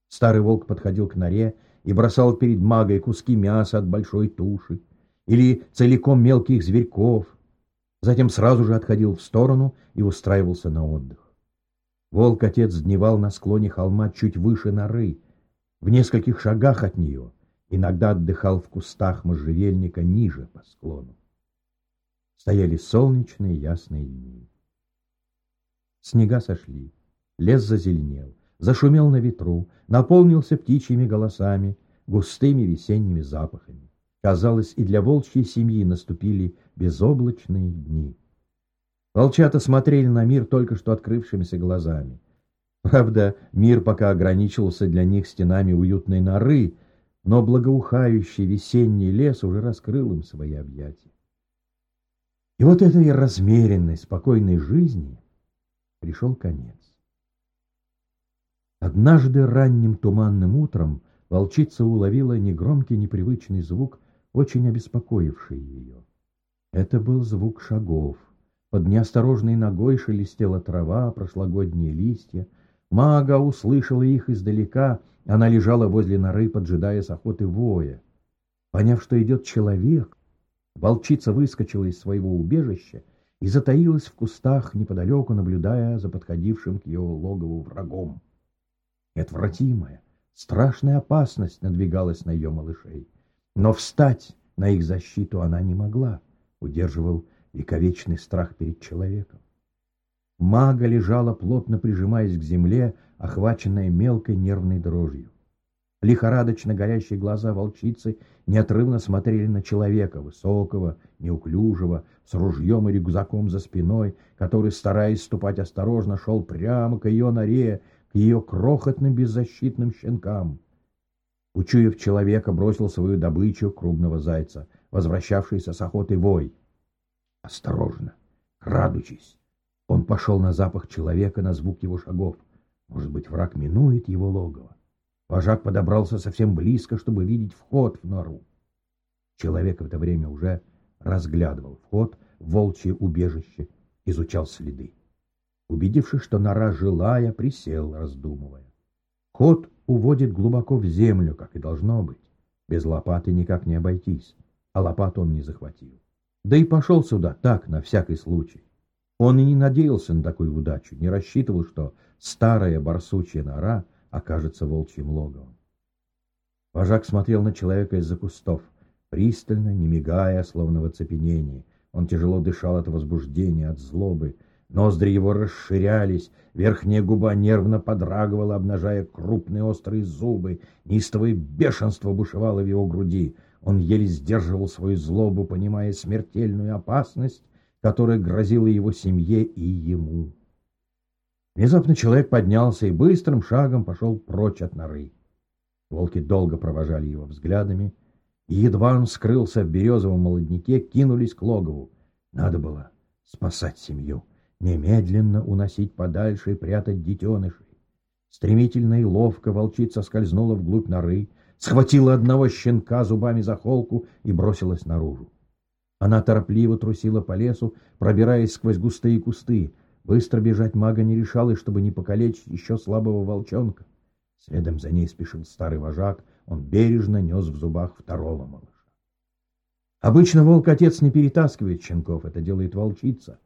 Старый волк подходил к норе и бросал перед магой куски мяса от большой туши или целиком мелких зверьков, затем сразу же отходил в сторону и устраивался на отдых. Волк-отец дневал на склоне холма чуть выше норы, в нескольких шагах от нее, иногда отдыхал в кустах можжевельника ниже по склону. Стояли солнечные ясные дни. Снега сошли, лес зазеленел, зашумел на ветру, наполнился птичьими голосами, густыми весенними запахами. Казалось, и для волчьей семьи наступили безоблачные дни. Волчата смотрели на мир только что открывшимися глазами. Правда, мир пока ограничивался для них стенами уютной норы, но благоухающий весенний лес уже раскрыл им свои объятия. И вот этой размеренной, спокойной жизни пришел конец. Однажды ранним туманным утром волчица уловила негромкий непривычный звук, очень обеспокоивший ее. Это был звук шагов. Под неосторожной ногой шелестела трава, прошлогодние листья. Мага услышала их издалека, она лежала возле норы, поджидая с охоты воя. Поняв, что идет человек, Волчица выскочила из своего убежища и затаилась в кустах неподалеку, наблюдая за подходившим к ее логову врагом. Неотвратимая, страшная опасность надвигалась на ее малышей. Но встать на их защиту она не могла, удерживал вековечный страх перед человеком. Мага лежала, плотно прижимаясь к земле, охваченная мелкой нервной дрожью. Лихорадочно горящие глаза волчицы неотрывно смотрели на человека, высокого, неуклюжего, с ружьем и рюкзаком за спиной, который, стараясь ступать осторожно, шел прямо к ее норе, к ее крохотным беззащитным щенкам. Учуяв человека, бросил свою добычу крупного зайца, возвращавшийся с охоты вой. Осторожно, крадучись, он пошел на запах человека, на звук его шагов. Может быть, враг минует его логово. Вожак подобрался совсем близко, чтобы видеть вход в нору. Человек в это время уже разглядывал вход в волчье убежище, изучал следы. Убедившись, что нора жилая, присел, раздумывая. Ход уводит глубоко в землю, как и должно быть. Без лопаты никак не обойтись, а лопату он не захватил. Да и пошел сюда так, на всякий случай. Он и не надеялся на такую удачу, не рассчитывал, что старая барсучья нора — окажется волчьим логовом. Вожак смотрел на человека из-за кустов, пристально, не мигая, словно в оцепенении. Он тяжело дышал от возбуждения, от злобы. Ноздри его расширялись, верхняя губа нервно подрагивала, обнажая крупные острые зубы. Неистовое бешенство бушевало в его груди. Он еле сдерживал свою злобу, понимая смертельную опасность, которая грозила его семье и ему. Внезапно человек поднялся и быстрым шагом пошел прочь от норы. Волки долго провожали его взглядами, и едва он скрылся в березовом молодняке, кинулись к логову. Надо было спасать семью, немедленно уносить подальше и прятать детенышей. Стремительно и ловко волчица скользнула вглубь норы, схватила одного щенка зубами за холку и бросилась наружу. Она торопливо трусила по лесу, пробираясь сквозь густые кусты, Быстро бежать мага не решалась, чтобы не покалечить еще слабого волчонка. Следом за ней спешил старый вожак, он бережно нес в зубах второго малыша. Обычно волк-отец не перетаскивает щенков, это делает волчица.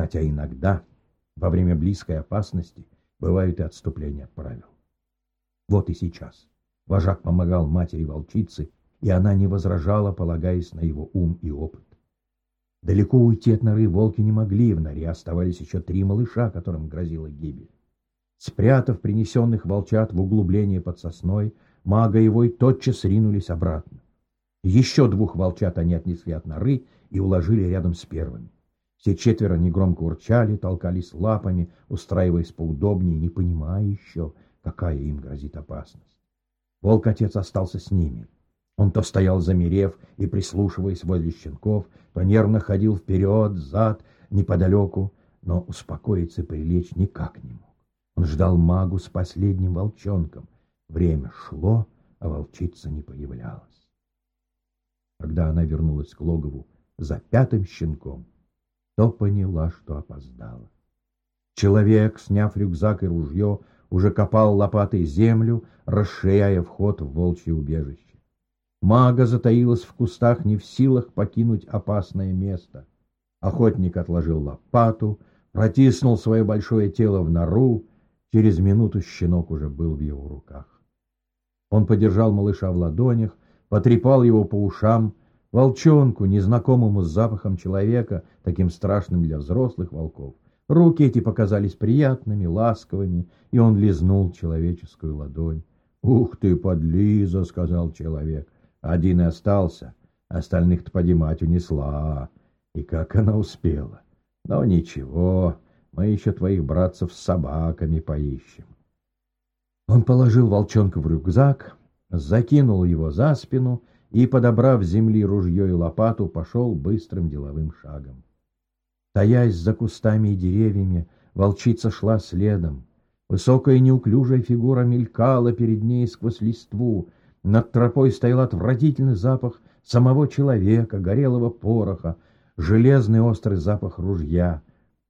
Хотя иногда, во время близкой опасности, бывают и отступления от правил. Вот и сейчас. Вожак помогал матери волчицы, и она не возражала, полагаясь на его ум и опыт. Далеко уйти от норы волки не могли, в норе оставались еще три малыша, которым грозила гибель. Спрятав принесенных волчат в углубление под сосной, мага и вой тотчас ринулись обратно. Еще двух волчат они отнесли от норы и уложили рядом с первыми. Все четверо негромко урчали, толкались лапами, устраиваясь поудобнее, не понимая еще, какая им грозит опасность. Волк-отец остался с ними. Он то стоял замерев и прислушиваясь возле щенков, то нервно ходил вперед, зад, неподалеку, но успокоиться и прилечь никак не мог. Он ждал магу с последним волчонком. Время шло, а волчица не появлялась. Когда она вернулась к логову за пятым щенком, то поняла, что опоздала. Человек, сняв рюкзак и ружье, уже копал лопатой землю, расширяя вход в волчье убежище. Мага затаилась в кустах, не в силах покинуть опасное место. Охотник отложил лопату, протиснул свое большое тело в нору. Через минуту щенок уже был в его руках. Он подержал малыша в ладонях, потрепал его по ушам, волчонку, незнакомому с запахом человека, таким страшным для взрослых волков. Руки эти показались приятными, ласковыми, и он лизнул человеческую ладонь. «Ух ты, подлиза!» — сказал человек. «Один и остался, остальных-то подимать унесла. И как она успела? Но ничего, мы еще твоих братцев с собаками поищем». Он положил волчонка в рюкзак, закинул его за спину и, подобрав земли ружье и лопату, пошел быстрым деловым шагом. Таясь за кустами и деревьями, волчица шла следом. Высокая неуклюжая фигура мелькала перед ней сквозь листву. Над тропой стоял отвратительный запах самого человека, горелого пороха, железный острый запах ружья.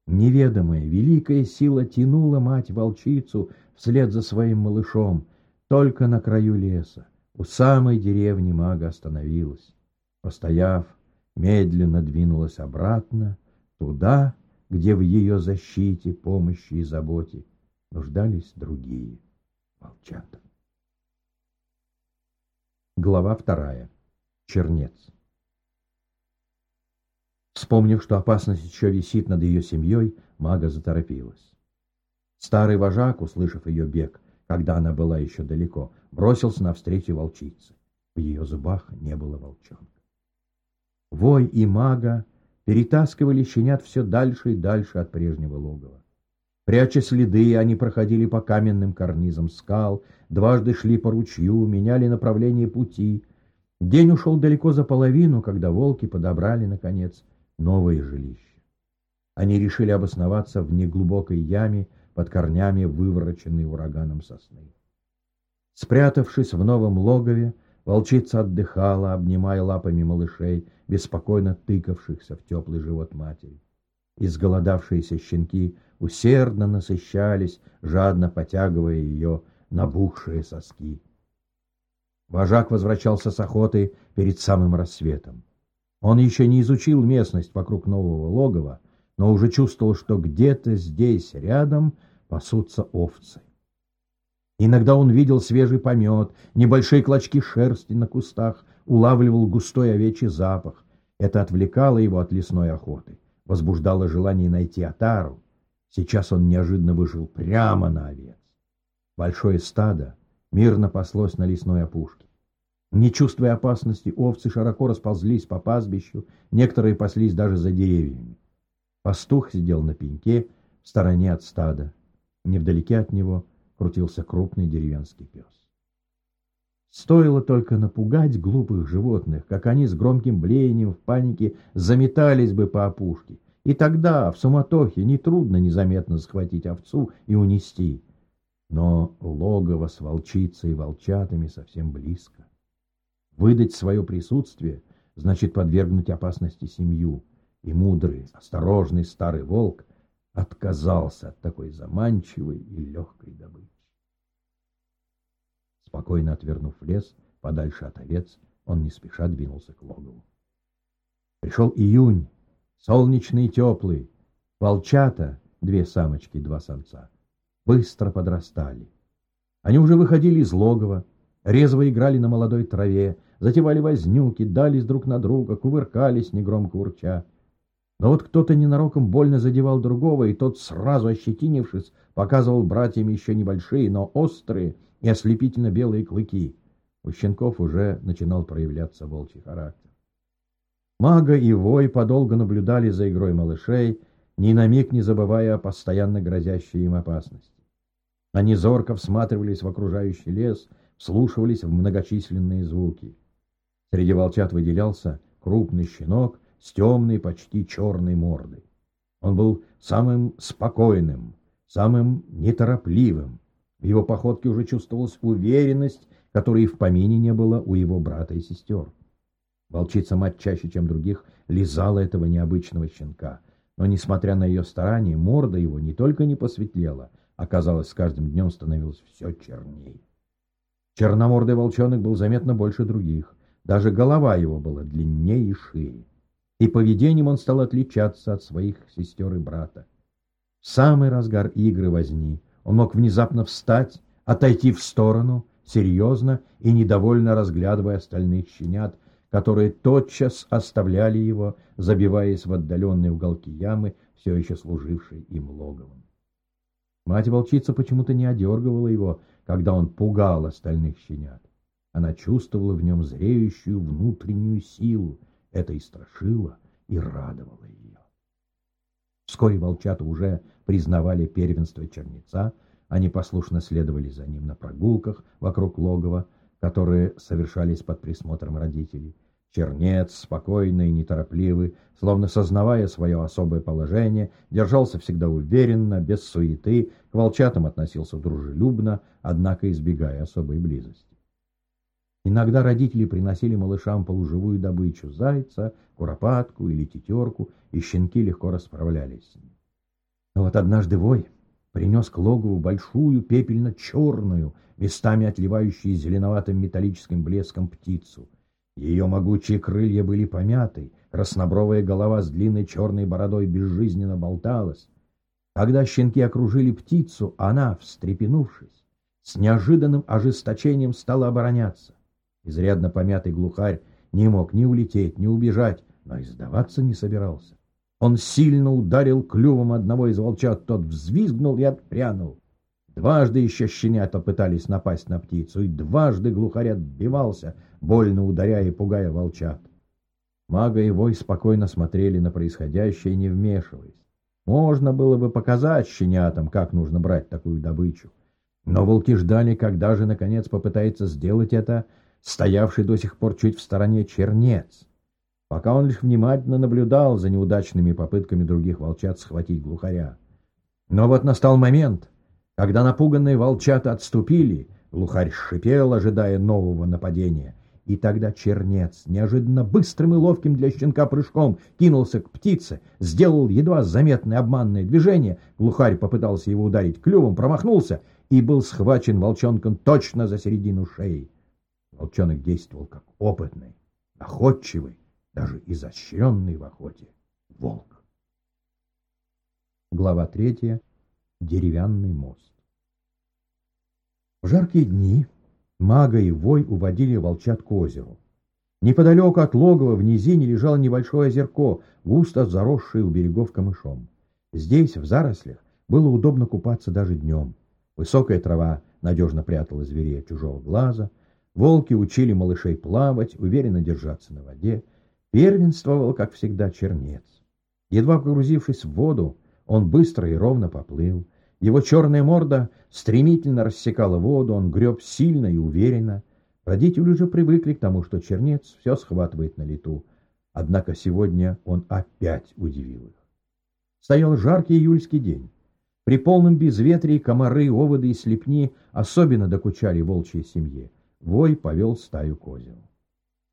Неведомая, великая сила тянула мать-волчицу вслед за своим малышом, только на краю леса. У самой деревни мага остановилась. Постояв, медленно двинулась обратно, туда, где в ее защите, помощи и заботе нуждались другие волчата. Глава вторая. Чернец. Вспомнив, что опасность еще висит над ее семьей, мага заторопилась. Старый вожак, услышав ее бег, когда она была еще далеко, бросился навстречу волчице. В ее зубах не было волчонка. Вой и мага перетаскивали щенят все дальше и дальше от прежнего логова. Пряча следы, они проходили по каменным карнизам скал, дважды шли по ручью, меняли направление пути. День ушел далеко за половину, когда волки подобрали, наконец, новое жилище. Они решили обосноваться в неглубокой яме под корнями, вывороченной ураганом сосны. Спрятавшись в новом логове, волчица отдыхала, обнимая лапами малышей, беспокойно тыкавшихся в теплый живот матери. Изголодавшиеся щенки усердно насыщались, жадно потягивая ее набухшие соски. Вожак возвращался с охоты перед самым рассветом. Он еще не изучил местность вокруг нового логова, но уже чувствовал, что где-то здесь, рядом, пасутся овцы. Иногда он видел свежий помет, небольшие клочки шерсти на кустах, улавливал густой овечий запах. Это отвлекало его от лесной охоты, возбуждало желание найти отару. Сейчас он неожиданно вышел прямо на овец. Большое стадо мирно паслось на лесной опушке. Не чувствуя опасности, овцы широко расползлись по пастбищу, некоторые паслись даже за деревьями. Пастух сидел на пеньке в стороне от стада. Невдалеке от него крутился крупный деревенский пес. Стоило только напугать глупых животных, как они с громким блеянием в панике заметались бы по опушке. И тогда, в суматохе, нетрудно незаметно схватить овцу и унести. Но логово с волчицей и волчатами совсем близко. Выдать свое присутствие значит подвергнуть опасности семью. И мудрый, осторожный старый волк отказался от такой заманчивой и легкой добычи. Спокойно отвернув лес, подальше от овец, он не спеша двинулся к логову. Пришел июнь, солнечный и теплый. Волчата, две самочки и два самца, быстро подрастали. Они уже выходили из логова, резво играли на молодой траве, затевали вознюки, дались друг на друга, кувыркались, негромко урча. Но вот кто-то ненароком больно задевал другого, и тот, сразу ощетинившись, показывал братьям еще небольшие, но острые и ослепительно белые клыки. У щенков уже начинал проявляться волчий характер. Мага и Вой подолго наблюдали за игрой малышей, ни на миг не забывая о постоянно грозящей им опасности. Они зорко всматривались в окружающий лес, вслушивались в многочисленные звуки. Среди волчат выделялся крупный щенок с темной, почти черной мордой. Он был самым спокойным, самым неторопливым. В его походке уже чувствовалась уверенность, которой в помине не было у его брата и сестер. Волчица-мать чаще, чем других, лизала этого необычного щенка. Но, несмотря на ее старания, морда его не только не посветлела, а, казалось, с каждым днем становилась все черней. Черномордый волчонок был заметно больше других. Даже голова его была длиннее и шире. И поведением он стал отличаться от своих сестер и брата. В самый разгар игры возни он мог внезапно встать, отойти в сторону, серьезно и недовольно разглядывая остальных щенят, которые тотчас оставляли его, забиваясь в отдаленные уголки ямы, все еще служившей им логовом. Мать-волчица почему-то не одергивала его, когда он пугал остальных щенят. Она чувствовала в нем зреющую внутреннюю силу. Это и страшило, и радовало ее. Вскоре волчата уже признавали первенство черница, они послушно следовали за ним на прогулках вокруг логова, которые совершались под присмотром родителей. Чернец, спокойный и неторопливый, словно сознавая свое особое положение, держался всегда уверенно, без суеты, к волчатам относился дружелюбно, однако избегая особой близости. Иногда родители приносили малышам полуживую добычу – зайца, куропатку или тетерку, и щенки легко расправлялись с ним. Но вот однажды вой принес к логову большую пепельно-черную, местами отливающую зеленоватым металлическим блеском птицу. Ее могучие крылья были помяты, краснобровая голова с длинной черной бородой безжизненно болталась. Когда щенки окружили птицу, она, встрепенувшись, с неожиданным ожесточением стала обороняться. Изрядно помятый глухарь не мог ни улететь, ни убежать, но и сдаваться не собирался. Он сильно ударил клювом одного из волчат, тот взвизгнул и отпрянул. Дважды еще щенята пытались напасть на птицу, и дважды глухарь отбивался, больно ударяя и пугая волчат. Мага и вой спокойно смотрели на происходящее, не вмешиваясь. Можно было бы показать щенятам, как нужно брать такую добычу. Но волки ждали, когда же, наконец, попытается сделать это стоявший до сих пор чуть в стороне чернец. Пока он лишь внимательно наблюдал за неудачными попытками других волчат схватить глухаря. Но вот настал момент, когда напуганные волчата отступили, глухарь шипел, ожидая нового нападения. И тогда чернец, неожиданно быстрым и ловким для щенка прыжком, кинулся к птице, сделал едва заметное обманное движение, глухарь попытался его ударить клювом, промахнулся и был схвачен волчонком точно за середину шеи. Волчонок действовал как опытный, находчивый, даже изощренный в охоте волк. Глава третья. Деревянный мост. В жаркие дни мага и вой уводили волчат к озеру. Неподалеку от логова в низине лежало небольшое озерко, густо заросшее у берегов камышом. Здесь, в зарослях, было удобно купаться даже днем. Высокая трава надежно прятала зверей от чужого глаза, Волки учили малышей плавать, уверенно держаться на воде. Первенствовал, как всегда, чернец. Едва погрузившись в воду, он быстро и ровно поплыл. Его черная морда стремительно рассекала воду, он греб сильно и уверенно. Родители уже привыкли к тому, что чернец все схватывает на лету. Однако сегодня он опять удивил их. Стоял жаркий июльский день. При полном безветрии комары, оводы и слепни особенно докучали волчьей семье. Вой повел стаю к озеру.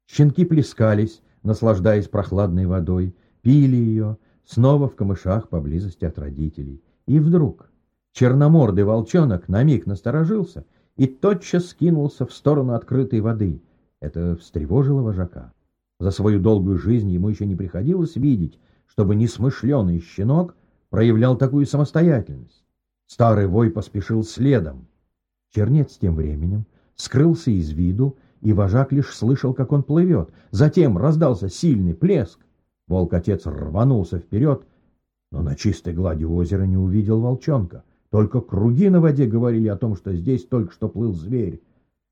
Щенки плескались, наслаждаясь прохладной водой, пили ее, снова в камышах поблизости от родителей. И вдруг черномордый волчонок на миг насторожился и тотчас скинулся в сторону открытой воды. Это встревожило вожака. За свою долгую жизнь ему еще не приходилось видеть, чтобы несмышленый щенок проявлял такую самостоятельность. Старый вой поспешил следом. Чернец тем временем скрылся из виду, и вожак лишь слышал, как он плывет. Затем раздался сильный плеск. Волк-отец рванулся вперед, но на чистой глади озера не увидел волчонка. Только круги на воде говорили о том, что здесь только что плыл зверь.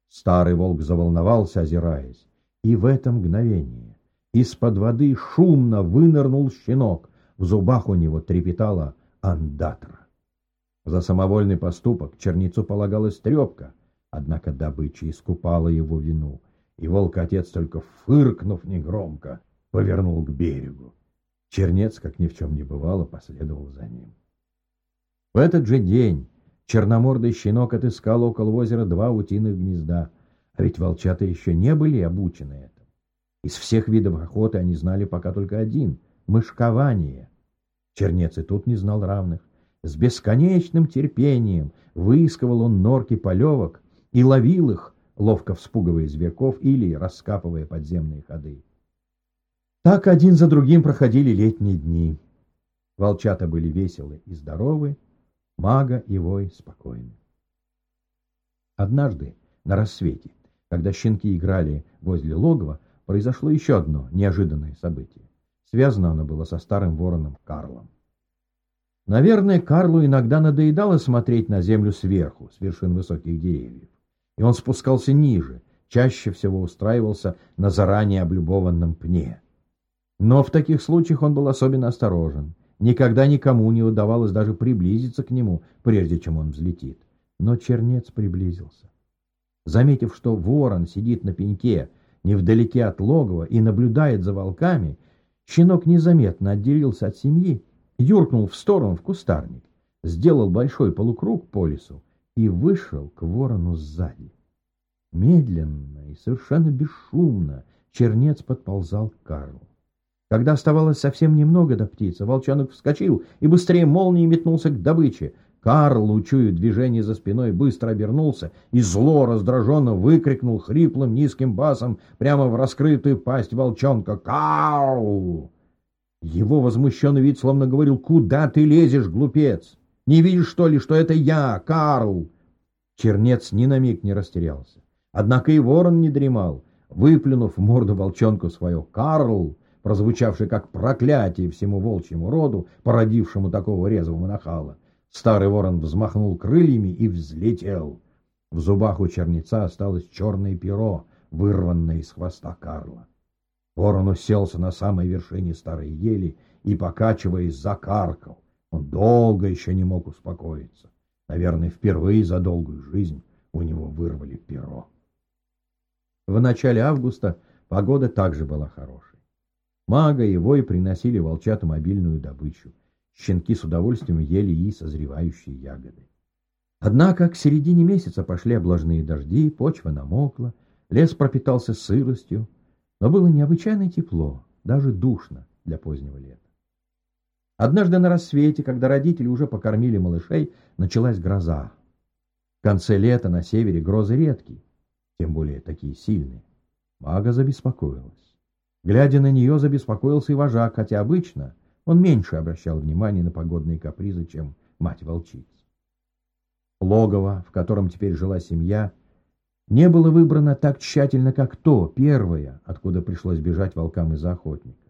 Старый волк заволновался, озираясь. И в это мгновение из-под воды шумно вынырнул щенок. В зубах у него трепетала андатра. За самовольный поступок черницу полагалась трепка, однако добыча искупала его вину, и волк-отец, только фыркнув негромко, повернул к берегу. Чернец, как ни в чем не бывало, последовал за ним. В этот же день черномордый щенок отыскал около озера два утиных гнезда, а ведь волчата еще не были обучены этому. Из всех видов охоты они знали пока только один — мышкование. Чернец и тут не знал равных. С бесконечным терпением выискивал он норки полевок и ловил их, ловко вспугивая зверьков или раскапывая подземные ходы. Так один за другим проходили летние дни. Волчата были веселы и здоровы, Мага и вой спокойны. Однажды, на рассвете, когда щенки играли возле логова, произошло еще одно неожиданное событие. Связано оно было со старым вороном Карлом. Наверное, Карлу иногда надоедало смотреть на землю сверху, с вершин высоких деревьев. И он спускался ниже, чаще всего устраивался на заранее облюбованном пне. Но в таких случаях он был особенно осторожен Никогда никому не удавалось даже приблизиться к нему, прежде чем он взлетит. Но чернец приблизился. Заметив, что ворон сидит на пеньке невдалеке от логова и наблюдает за волками, щенок незаметно отделился от семьи, юркнул в сторону в кустарник, сделал большой полукруг по лесу и вышел к ворону сзади. Медленно и совершенно бесшумно чернец подползал к Карлу. Когда оставалось совсем немного до птицы, волчонок вскочил и быстрее молнии метнулся к добыче. Карл, учуя движение за спиной, быстро обернулся и зло раздраженно выкрикнул хриплым низким басом прямо в раскрытую пасть волчонка «Кау!». Его возмущенный вид словно говорил «Куда ты лезешь, глупец? Не видишь, что ли, что это я, Карл?» Чернец ни на миг не растерялся. Однако и ворон не дремал. Выплюнув в морду волчонку свое «Карл!», прозвучавший как проклятие всему волчьему роду, породившему такого резвого нахала. Старый ворон взмахнул крыльями и взлетел. В зубах у черница осталось черное перо, вырванное из хвоста Карла. Ворон уселся на самой вершине старой ели и, покачиваясь, закаркал. Он долго еще не мог успокоиться. Наверное, впервые за долгую жизнь у него вырвали перо. В начале августа погода также была хорошей. Мага и вой приносили волчатам обильную добычу. Щенки с удовольствием ели и созревающие ягоды. Однако к середине месяца пошли облажные дожди, почва намокла, лес пропитался сыростью, но было необычайно тепло, даже душно для позднего лета. Однажды на рассвете, когда родители уже покормили малышей, началась гроза. В конце лета на севере грозы редкие, тем более такие сильные. Мага забеспокоилась. Глядя на нее, забеспокоился и вожак, хотя обычно он меньше обращал внимания на погодные капризы, чем мать-волчица. Логово, в котором теперь жила семья, не было выбрано так тщательно, как то, первое, откуда пришлось бежать волкам из-за охотника.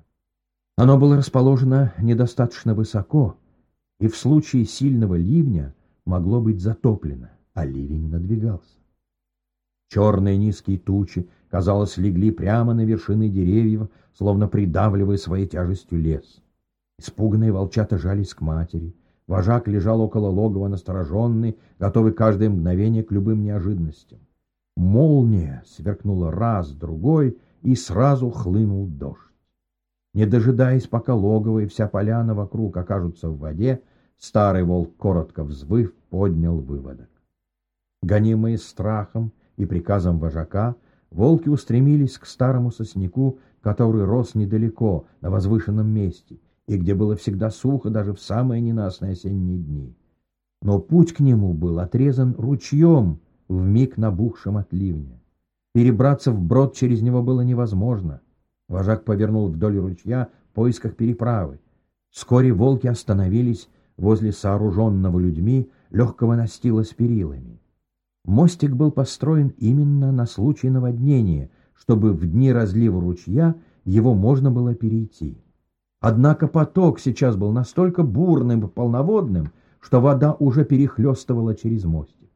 Оно было расположено недостаточно высоко, и в случае сильного ливня могло быть затоплено, а ливень надвигался. Черные низкие тучи, казалось, легли прямо на вершины деревьев, словно придавливая своей тяжестью лес. Испуганные волчата жались к матери. Вожак лежал около логова настороженный, готовый каждое мгновение к любым неожиданностям. Молния сверкнула раз, другой, и сразу хлынул дождь. Не дожидаясь, пока логово и вся поляна вокруг окажутся в воде, старый волк, коротко взвыв, поднял выводок. Гонимые страхом, и приказом вожака волки устремились к старому сосняку, который рос недалеко, на возвышенном месте, и где было всегда сухо даже в самые ненастные осенние дни. Но путь к нему был отрезан ручьем, вмиг набухшим от ливня. Перебраться вброд через него было невозможно. Вожак повернул вдоль ручья в поисках переправы. Вскоре волки остановились возле сооруженного людьми легкого настила с перилами. Мостик был построен именно на случай наводнения, чтобы в дни разлива ручья его можно было перейти. Однако поток сейчас был настолько бурным и полноводным, что вода уже перехлестывала через мостик.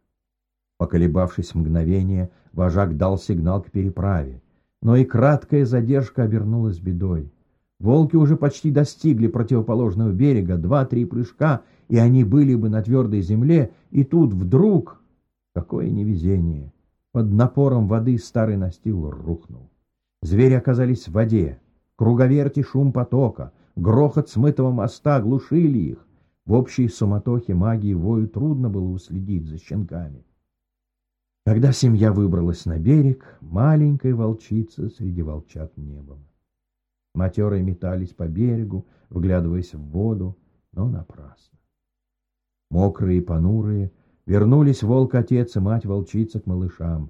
Поколебавшись мгновение, вожак дал сигнал к переправе, но и краткая задержка обернулась бедой. Волки уже почти достигли противоположного берега, два-три прыжка, и они были бы на твердой земле, и тут вдруг... Какое невезение! Под напором воды старый настил рухнул. Звери оказались в воде. Круговерти шум потока, грохот смытого моста глушили их. В общей суматохе магии вою трудно было уследить за щенками. Когда семья выбралась на берег, маленькая волчица среди волчат не было. Матерые метались по берегу, вглядываясь в воду, но напрасно. Мокрые и понурые вернулись волк-отец и мать-волчица к малышам.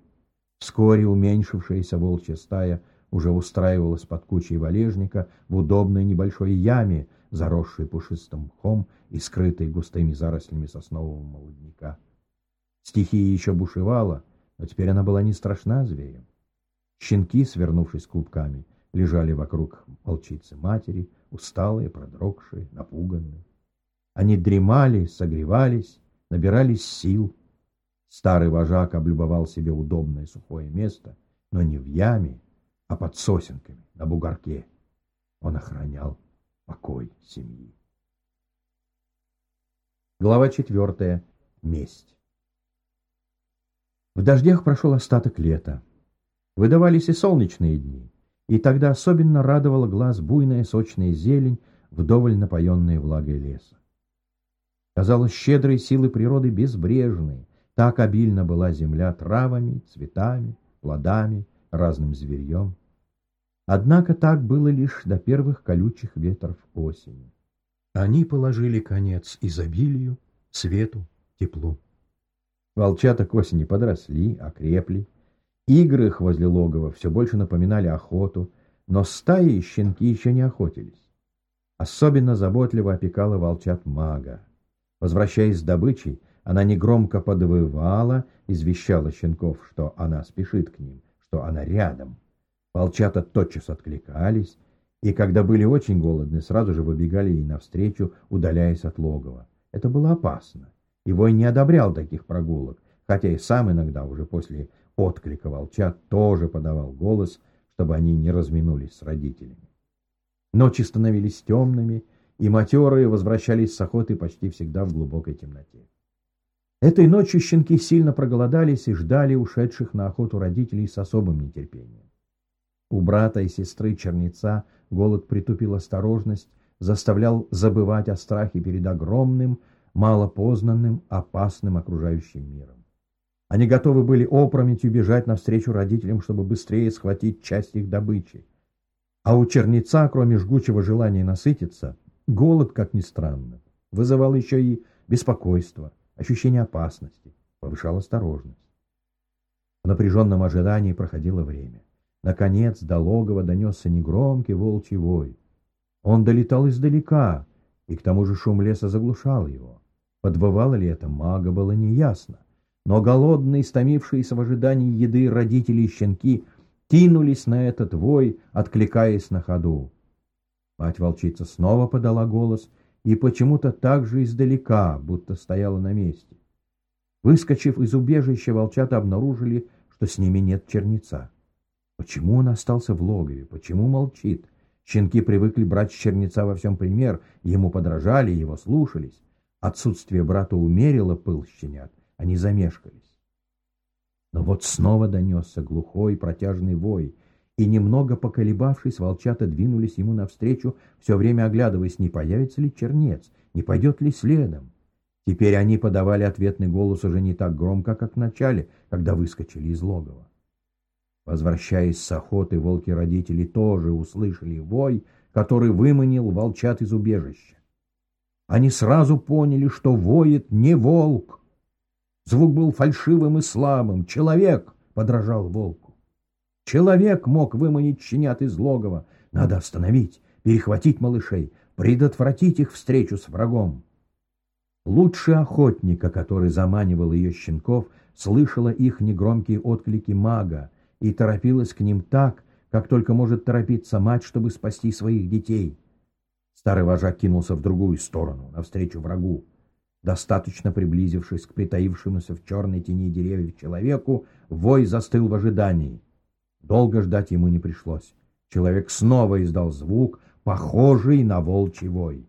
Вскоре уменьшившаяся волчья стая уже устраивалась под кучей валежника в удобной небольшой яме, заросшей пушистым мхом и скрытой густыми зарослями соснового молодняка. Стихия еще бушевала, но теперь она была не страшна зверям. Щенки, свернувшись клубками, лежали вокруг волчицы матери, усталые, продрогшие, напуганные. Они дремали, согревались, набирались сил. Старый вожак облюбовал себе удобное сухое место, но не в яме, а под сосенками, на бугорке. Он охранял покой семьи. Глава четвертая. Месть. В дождях прошел остаток лета. Выдавались и солнечные дни, и тогда особенно радовала глаз буйная сочная зелень, вдоволь напоенная влагой леса. Казалось, щедрые силы природы безбрежны, так обильно была земля травами, цветами, плодами, разным зверьем. Однако так было лишь до первых колючих ветров осени. Они положили конец изобилию, свету, теплу. Волчата к осени подросли, окрепли. Игры их возле логова все больше напоминали охоту, но стаи и щенки еще не охотились. Особенно заботливо опекала волчат мага. Возвращаясь с добычей, она негромко подвывала, извещала щенков, что она спешит к ним, что она рядом. Волчата тотчас откликались, и когда были очень голодны, сразу же выбегали ей навстречу, удаляясь от логова. Это было опасно. Его и не одобрял таких прогулок, хотя и сам иногда уже после отклика волчат тоже подавал голос, чтобы они не разминулись с родителями. Ночи становились темными, и матерые возвращались с охоты почти всегда в глубокой темноте. Этой ночью щенки сильно проголодались и ждали ушедших на охоту родителей с особым нетерпением. У брата и сестры Черница голод притупил осторожность, заставлял забывать о страхе перед огромным, малопознанным, опасным окружающим миром. Они готовы были опрометью бежать навстречу родителям, чтобы быстрее схватить часть их добычи. А у черница, кроме жгучего желания насытиться, голод, как ни странно, вызывал еще и беспокойство, ощущение опасности, повышал осторожность. В напряженном ожидании проходило время. Наконец до логова донесся негромкий волчий вой. Он долетал издалека, и к тому же шум леса заглушал его. Подбывало ли это мага, было неясно. Но голодные, стомившиеся в ожидании еды родители и щенки кинулись на этот вой, откликаясь на ходу. Мать-волчица снова подала голос и почему-то так же издалека, будто стояла на месте. Выскочив из убежища, волчата обнаружили, что с ними нет черница. Почему он остался в логове? Почему молчит? Щенки привыкли брать с черница во всем пример, ему подражали, его слушались. Отсутствие брата умерило пыл щенят, они замешкались. Но вот снова донесся глухой протяжный вой, и, немного поколебавшись, волчата двинулись ему навстречу, все время оглядываясь, не появится ли чернец, не пойдет ли следом. Теперь они подавали ответный голос уже не так громко, как в начале, когда выскочили из логова. Возвращаясь с охоты, волки-родители тоже услышали вой, который выманил волчат из убежища. Они сразу поняли, что воет не волк. Звук был фальшивым и слабым. Человек подражал волку. Человек мог выманить щенят из логова. Надо остановить, перехватить малышей, предотвратить их встречу с врагом. Лучший охотника, который заманивал ее щенков, слышала их негромкие отклики мага и торопилась к ним так, как только может торопиться мать, чтобы спасти своих детей. Старый вожак кинулся в другую сторону, навстречу врагу. Достаточно приблизившись к притаившемуся в черной тени деревьев человеку, вой застыл в ожидании. Долго ждать ему не пришлось. Человек снова издал звук, похожий на волчий вой.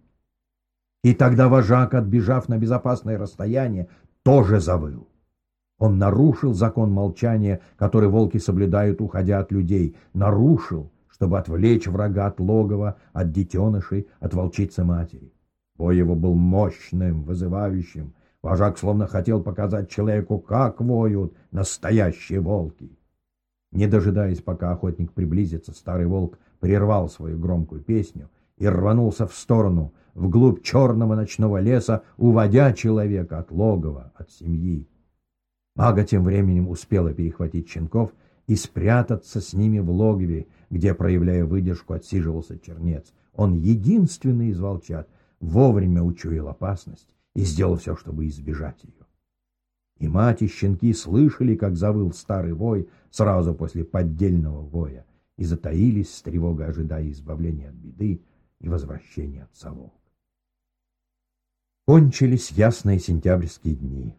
И тогда вожак, отбежав на безопасное расстояние, тоже завыл. Он нарушил закон молчания, который волки соблюдают, уходя от людей. Нарушил, чтобы отвлечь врага от логова, от детенышей, от волчицы матери. Бой его был мощным, вызывающим. Вожак словно хотел показать человеку, как воют настоящие волки. Не дожидаясь, пока охотник приблизится, старый волк прервал свою громкую песню и рванулся в сторону, вглубь черного ночного леса, уводя человека от логова, от семьи. Мага тем временем успела перехватить щенков и спрятаться с ними в логове, где, проявляя выдержку, отсиживался чернец. Он единственный из волчат вовремя учуял опасность и сделал все, чтобы избежать ее. И мать и щенки слышали, как завыл старый вой сразу после поддельного воя, и затаились с тревогой, ожидая избавления от беды и возвращения от совок. Кончились ясные сентябрьские дни.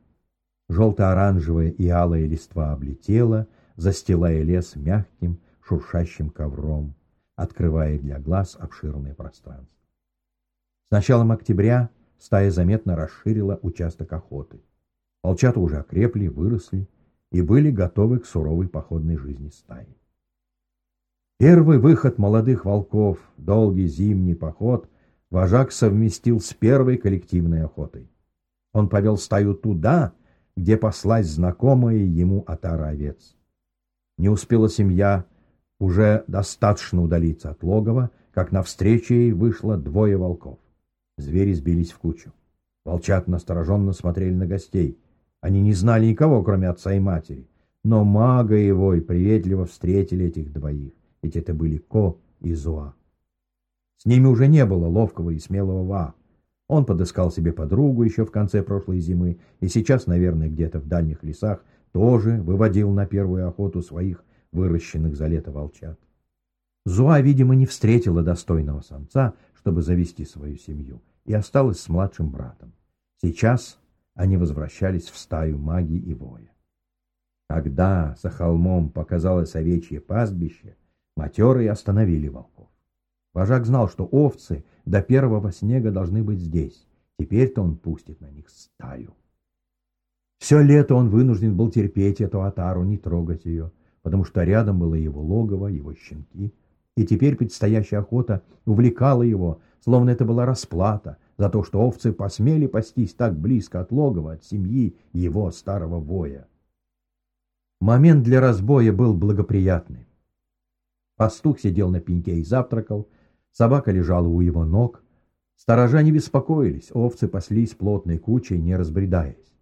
Желто-оранжевая и алая листва облетела, застилая лес мягким, шуршащим ковром, открывая для глаз обширное пространство. С началом октября стая заметно расширила участок охоты. Волчата уже окрепли, выросли и были готовы к суровой походной жизни стаи. Первый выход молодых волков, долгий зимний поход, вожак совместил с первой коллективной охотой. Он повел стаю туда, где паслась знакомая ему отара овец. Не успела семья уже достаточно удалиться от логова, как навстречу ей вышло двое волков. Звери сбились в кучу. Волчат настороженно смотрели на гостей. Они не знали никого, кроме отца и матери. Но мага и вой приветливо встретили этих двоих, ведь это были Ко и Зуа. С ними уже не было ловкого и смелого Ва. Он подыскал себе подругу еще в конце прошлой зимы и сейчас, наверное, где-то в дальних лесах тоже выводил на первую охоту своих выращенных за лето волчат. Зуа, видимо, не встретила достойного самца, чтобы завести свою семью, и осталась с младшим братом. Сейчас они возвращались в стаю маги и воя. Когда за холмом показалось овечье пастбище, матерые остановили волков. Вожак знал, что овцы до первого снега должны быть здесь. Теперь-то он пустит на них стаю. Все лето он вынужден был терпеть эту отару, не трогать ее, потому что рядом было его логово, его щенки. И теперь предстоящая охота увлекала его, словно это была расплата за то, что овцы посмели пастись так близко от логова, от семьи его старого воя. Момент для разбоя был благоприятный. Пастух сидел на пеньке и завтракал, Собака лежала у его ног. Сторожа не беспокоились, овцы паслись плотной кучей, не разбредаясь.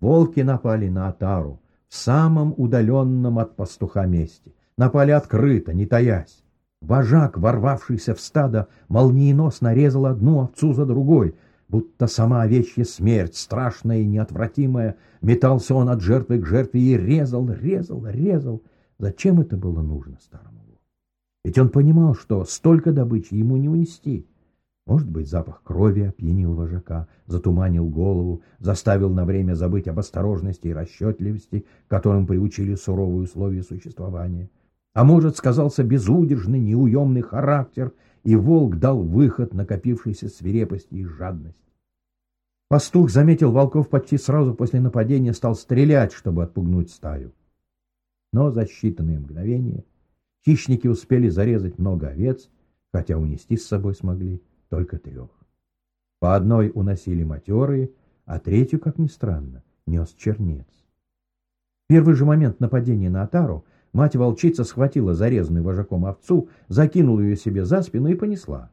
Волки напали на отару в самом удаленном от пастуха месте. Напали открыто, не таясь. Вожак, ворвавшийся в стадо, молниеносно резал одну овцу за другой, будто сама овечья смерть, страшная и неотвратимая, метался он от жертвы к жертве и резал, резал, резал. Зачем это было нужно старому? Ведь он понимал, что столько добычи ему не унести. Может быть, запах крови опьянил вожака, затуманил голову, заставил на время забыть об осторожности и расчетливости, которым приучили суровые условия существования. А может, сказался безудержный, неуемный характер, и волк дал выход накопившейся свирепости и жадности. Пастух заметил волков почти сразу после нападения, стал стрелять, чтобы отпугнуть стаю. Но за считанные мгновения Хищники успели зарезать много овец, хотя унести с собой смогли только трех. По одной уносили матерые, а третью, как ни странно, нес чернец. В первый же момент нападения на Атару мать-волчица схватила зарезанную вожаком овцу, закинула ее себе за спину и понесла.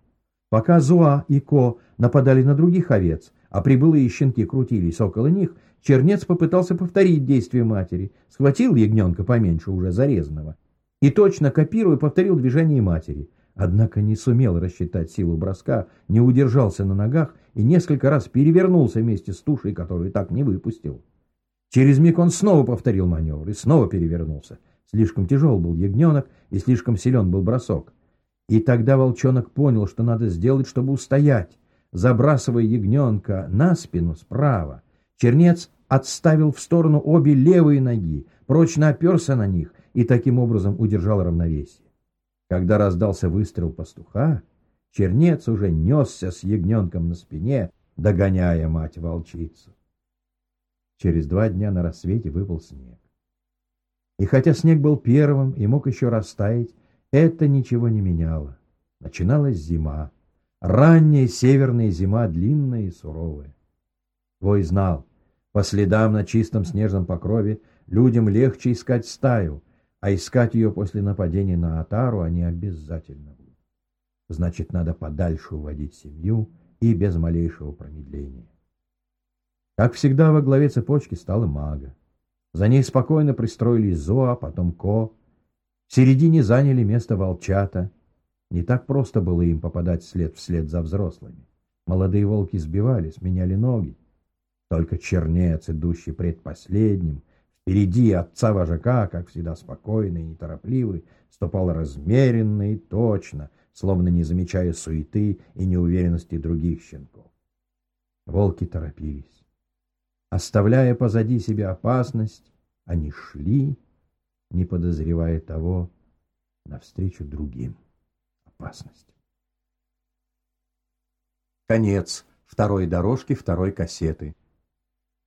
Пока Зуа и Ко нападали на других овец, а прибылые щенки крутились около них, чернец попытался повторить действия матери, схватил ягненка поменьше уже зарезанного и точно копируя повторил движение матери. Однако не сумел рассчитать силу броска, не удержался на ногах и несколько раз перевернулся вместе с тушей, которую так не выпустил. Через миг он снова повторил маневр и снова перевернулся. Слишком тяжел был ягненок и слишком силен был бросок. И тогда волчонок понял, что надо сделать, чтобы устоять. Забрасывая ягненка на спину справа, чернец отставил в сторону обе левые ноги, прочно оперся на них и таким образом удержал равновесие. Когда раздался выстрел пастуха, чернец уже несся с ягненком на спине, догоняя мать-волчицу. Через два дня на рассвете выпал снег. И хотя снег был первым и мог еще растаять, это ничего не меняло. Начиналась зима. Ранняя северная зима, длинная и суровая. Вой знал, по следам на чистом снежном покрове людям легче искать стаю, а искать ее после нападения на Атару они обязательно будут. Значит, надо подальше уводить семью и без малейшего промедления. Как всегда, во главе цепочки стала мага. За ней спокойно пристроились Зоа, потом Ко. В середине заняли место волчата. Не так просто было им попадать след вслед за взрослыми. Молодые волки сбивались, меняли ноги. Только чернец, идущий предпоследним, впереди отца вожака, как всегда спокойный и неторопливый, ступал размеренно и точно, словно не замечая суеты и неуверенности других щенков. Волки торопились. Оставляя позади себя опасность, они шли, не подозревая того, навстречу другим опасностям. Конец второй дорожки второй кассеты.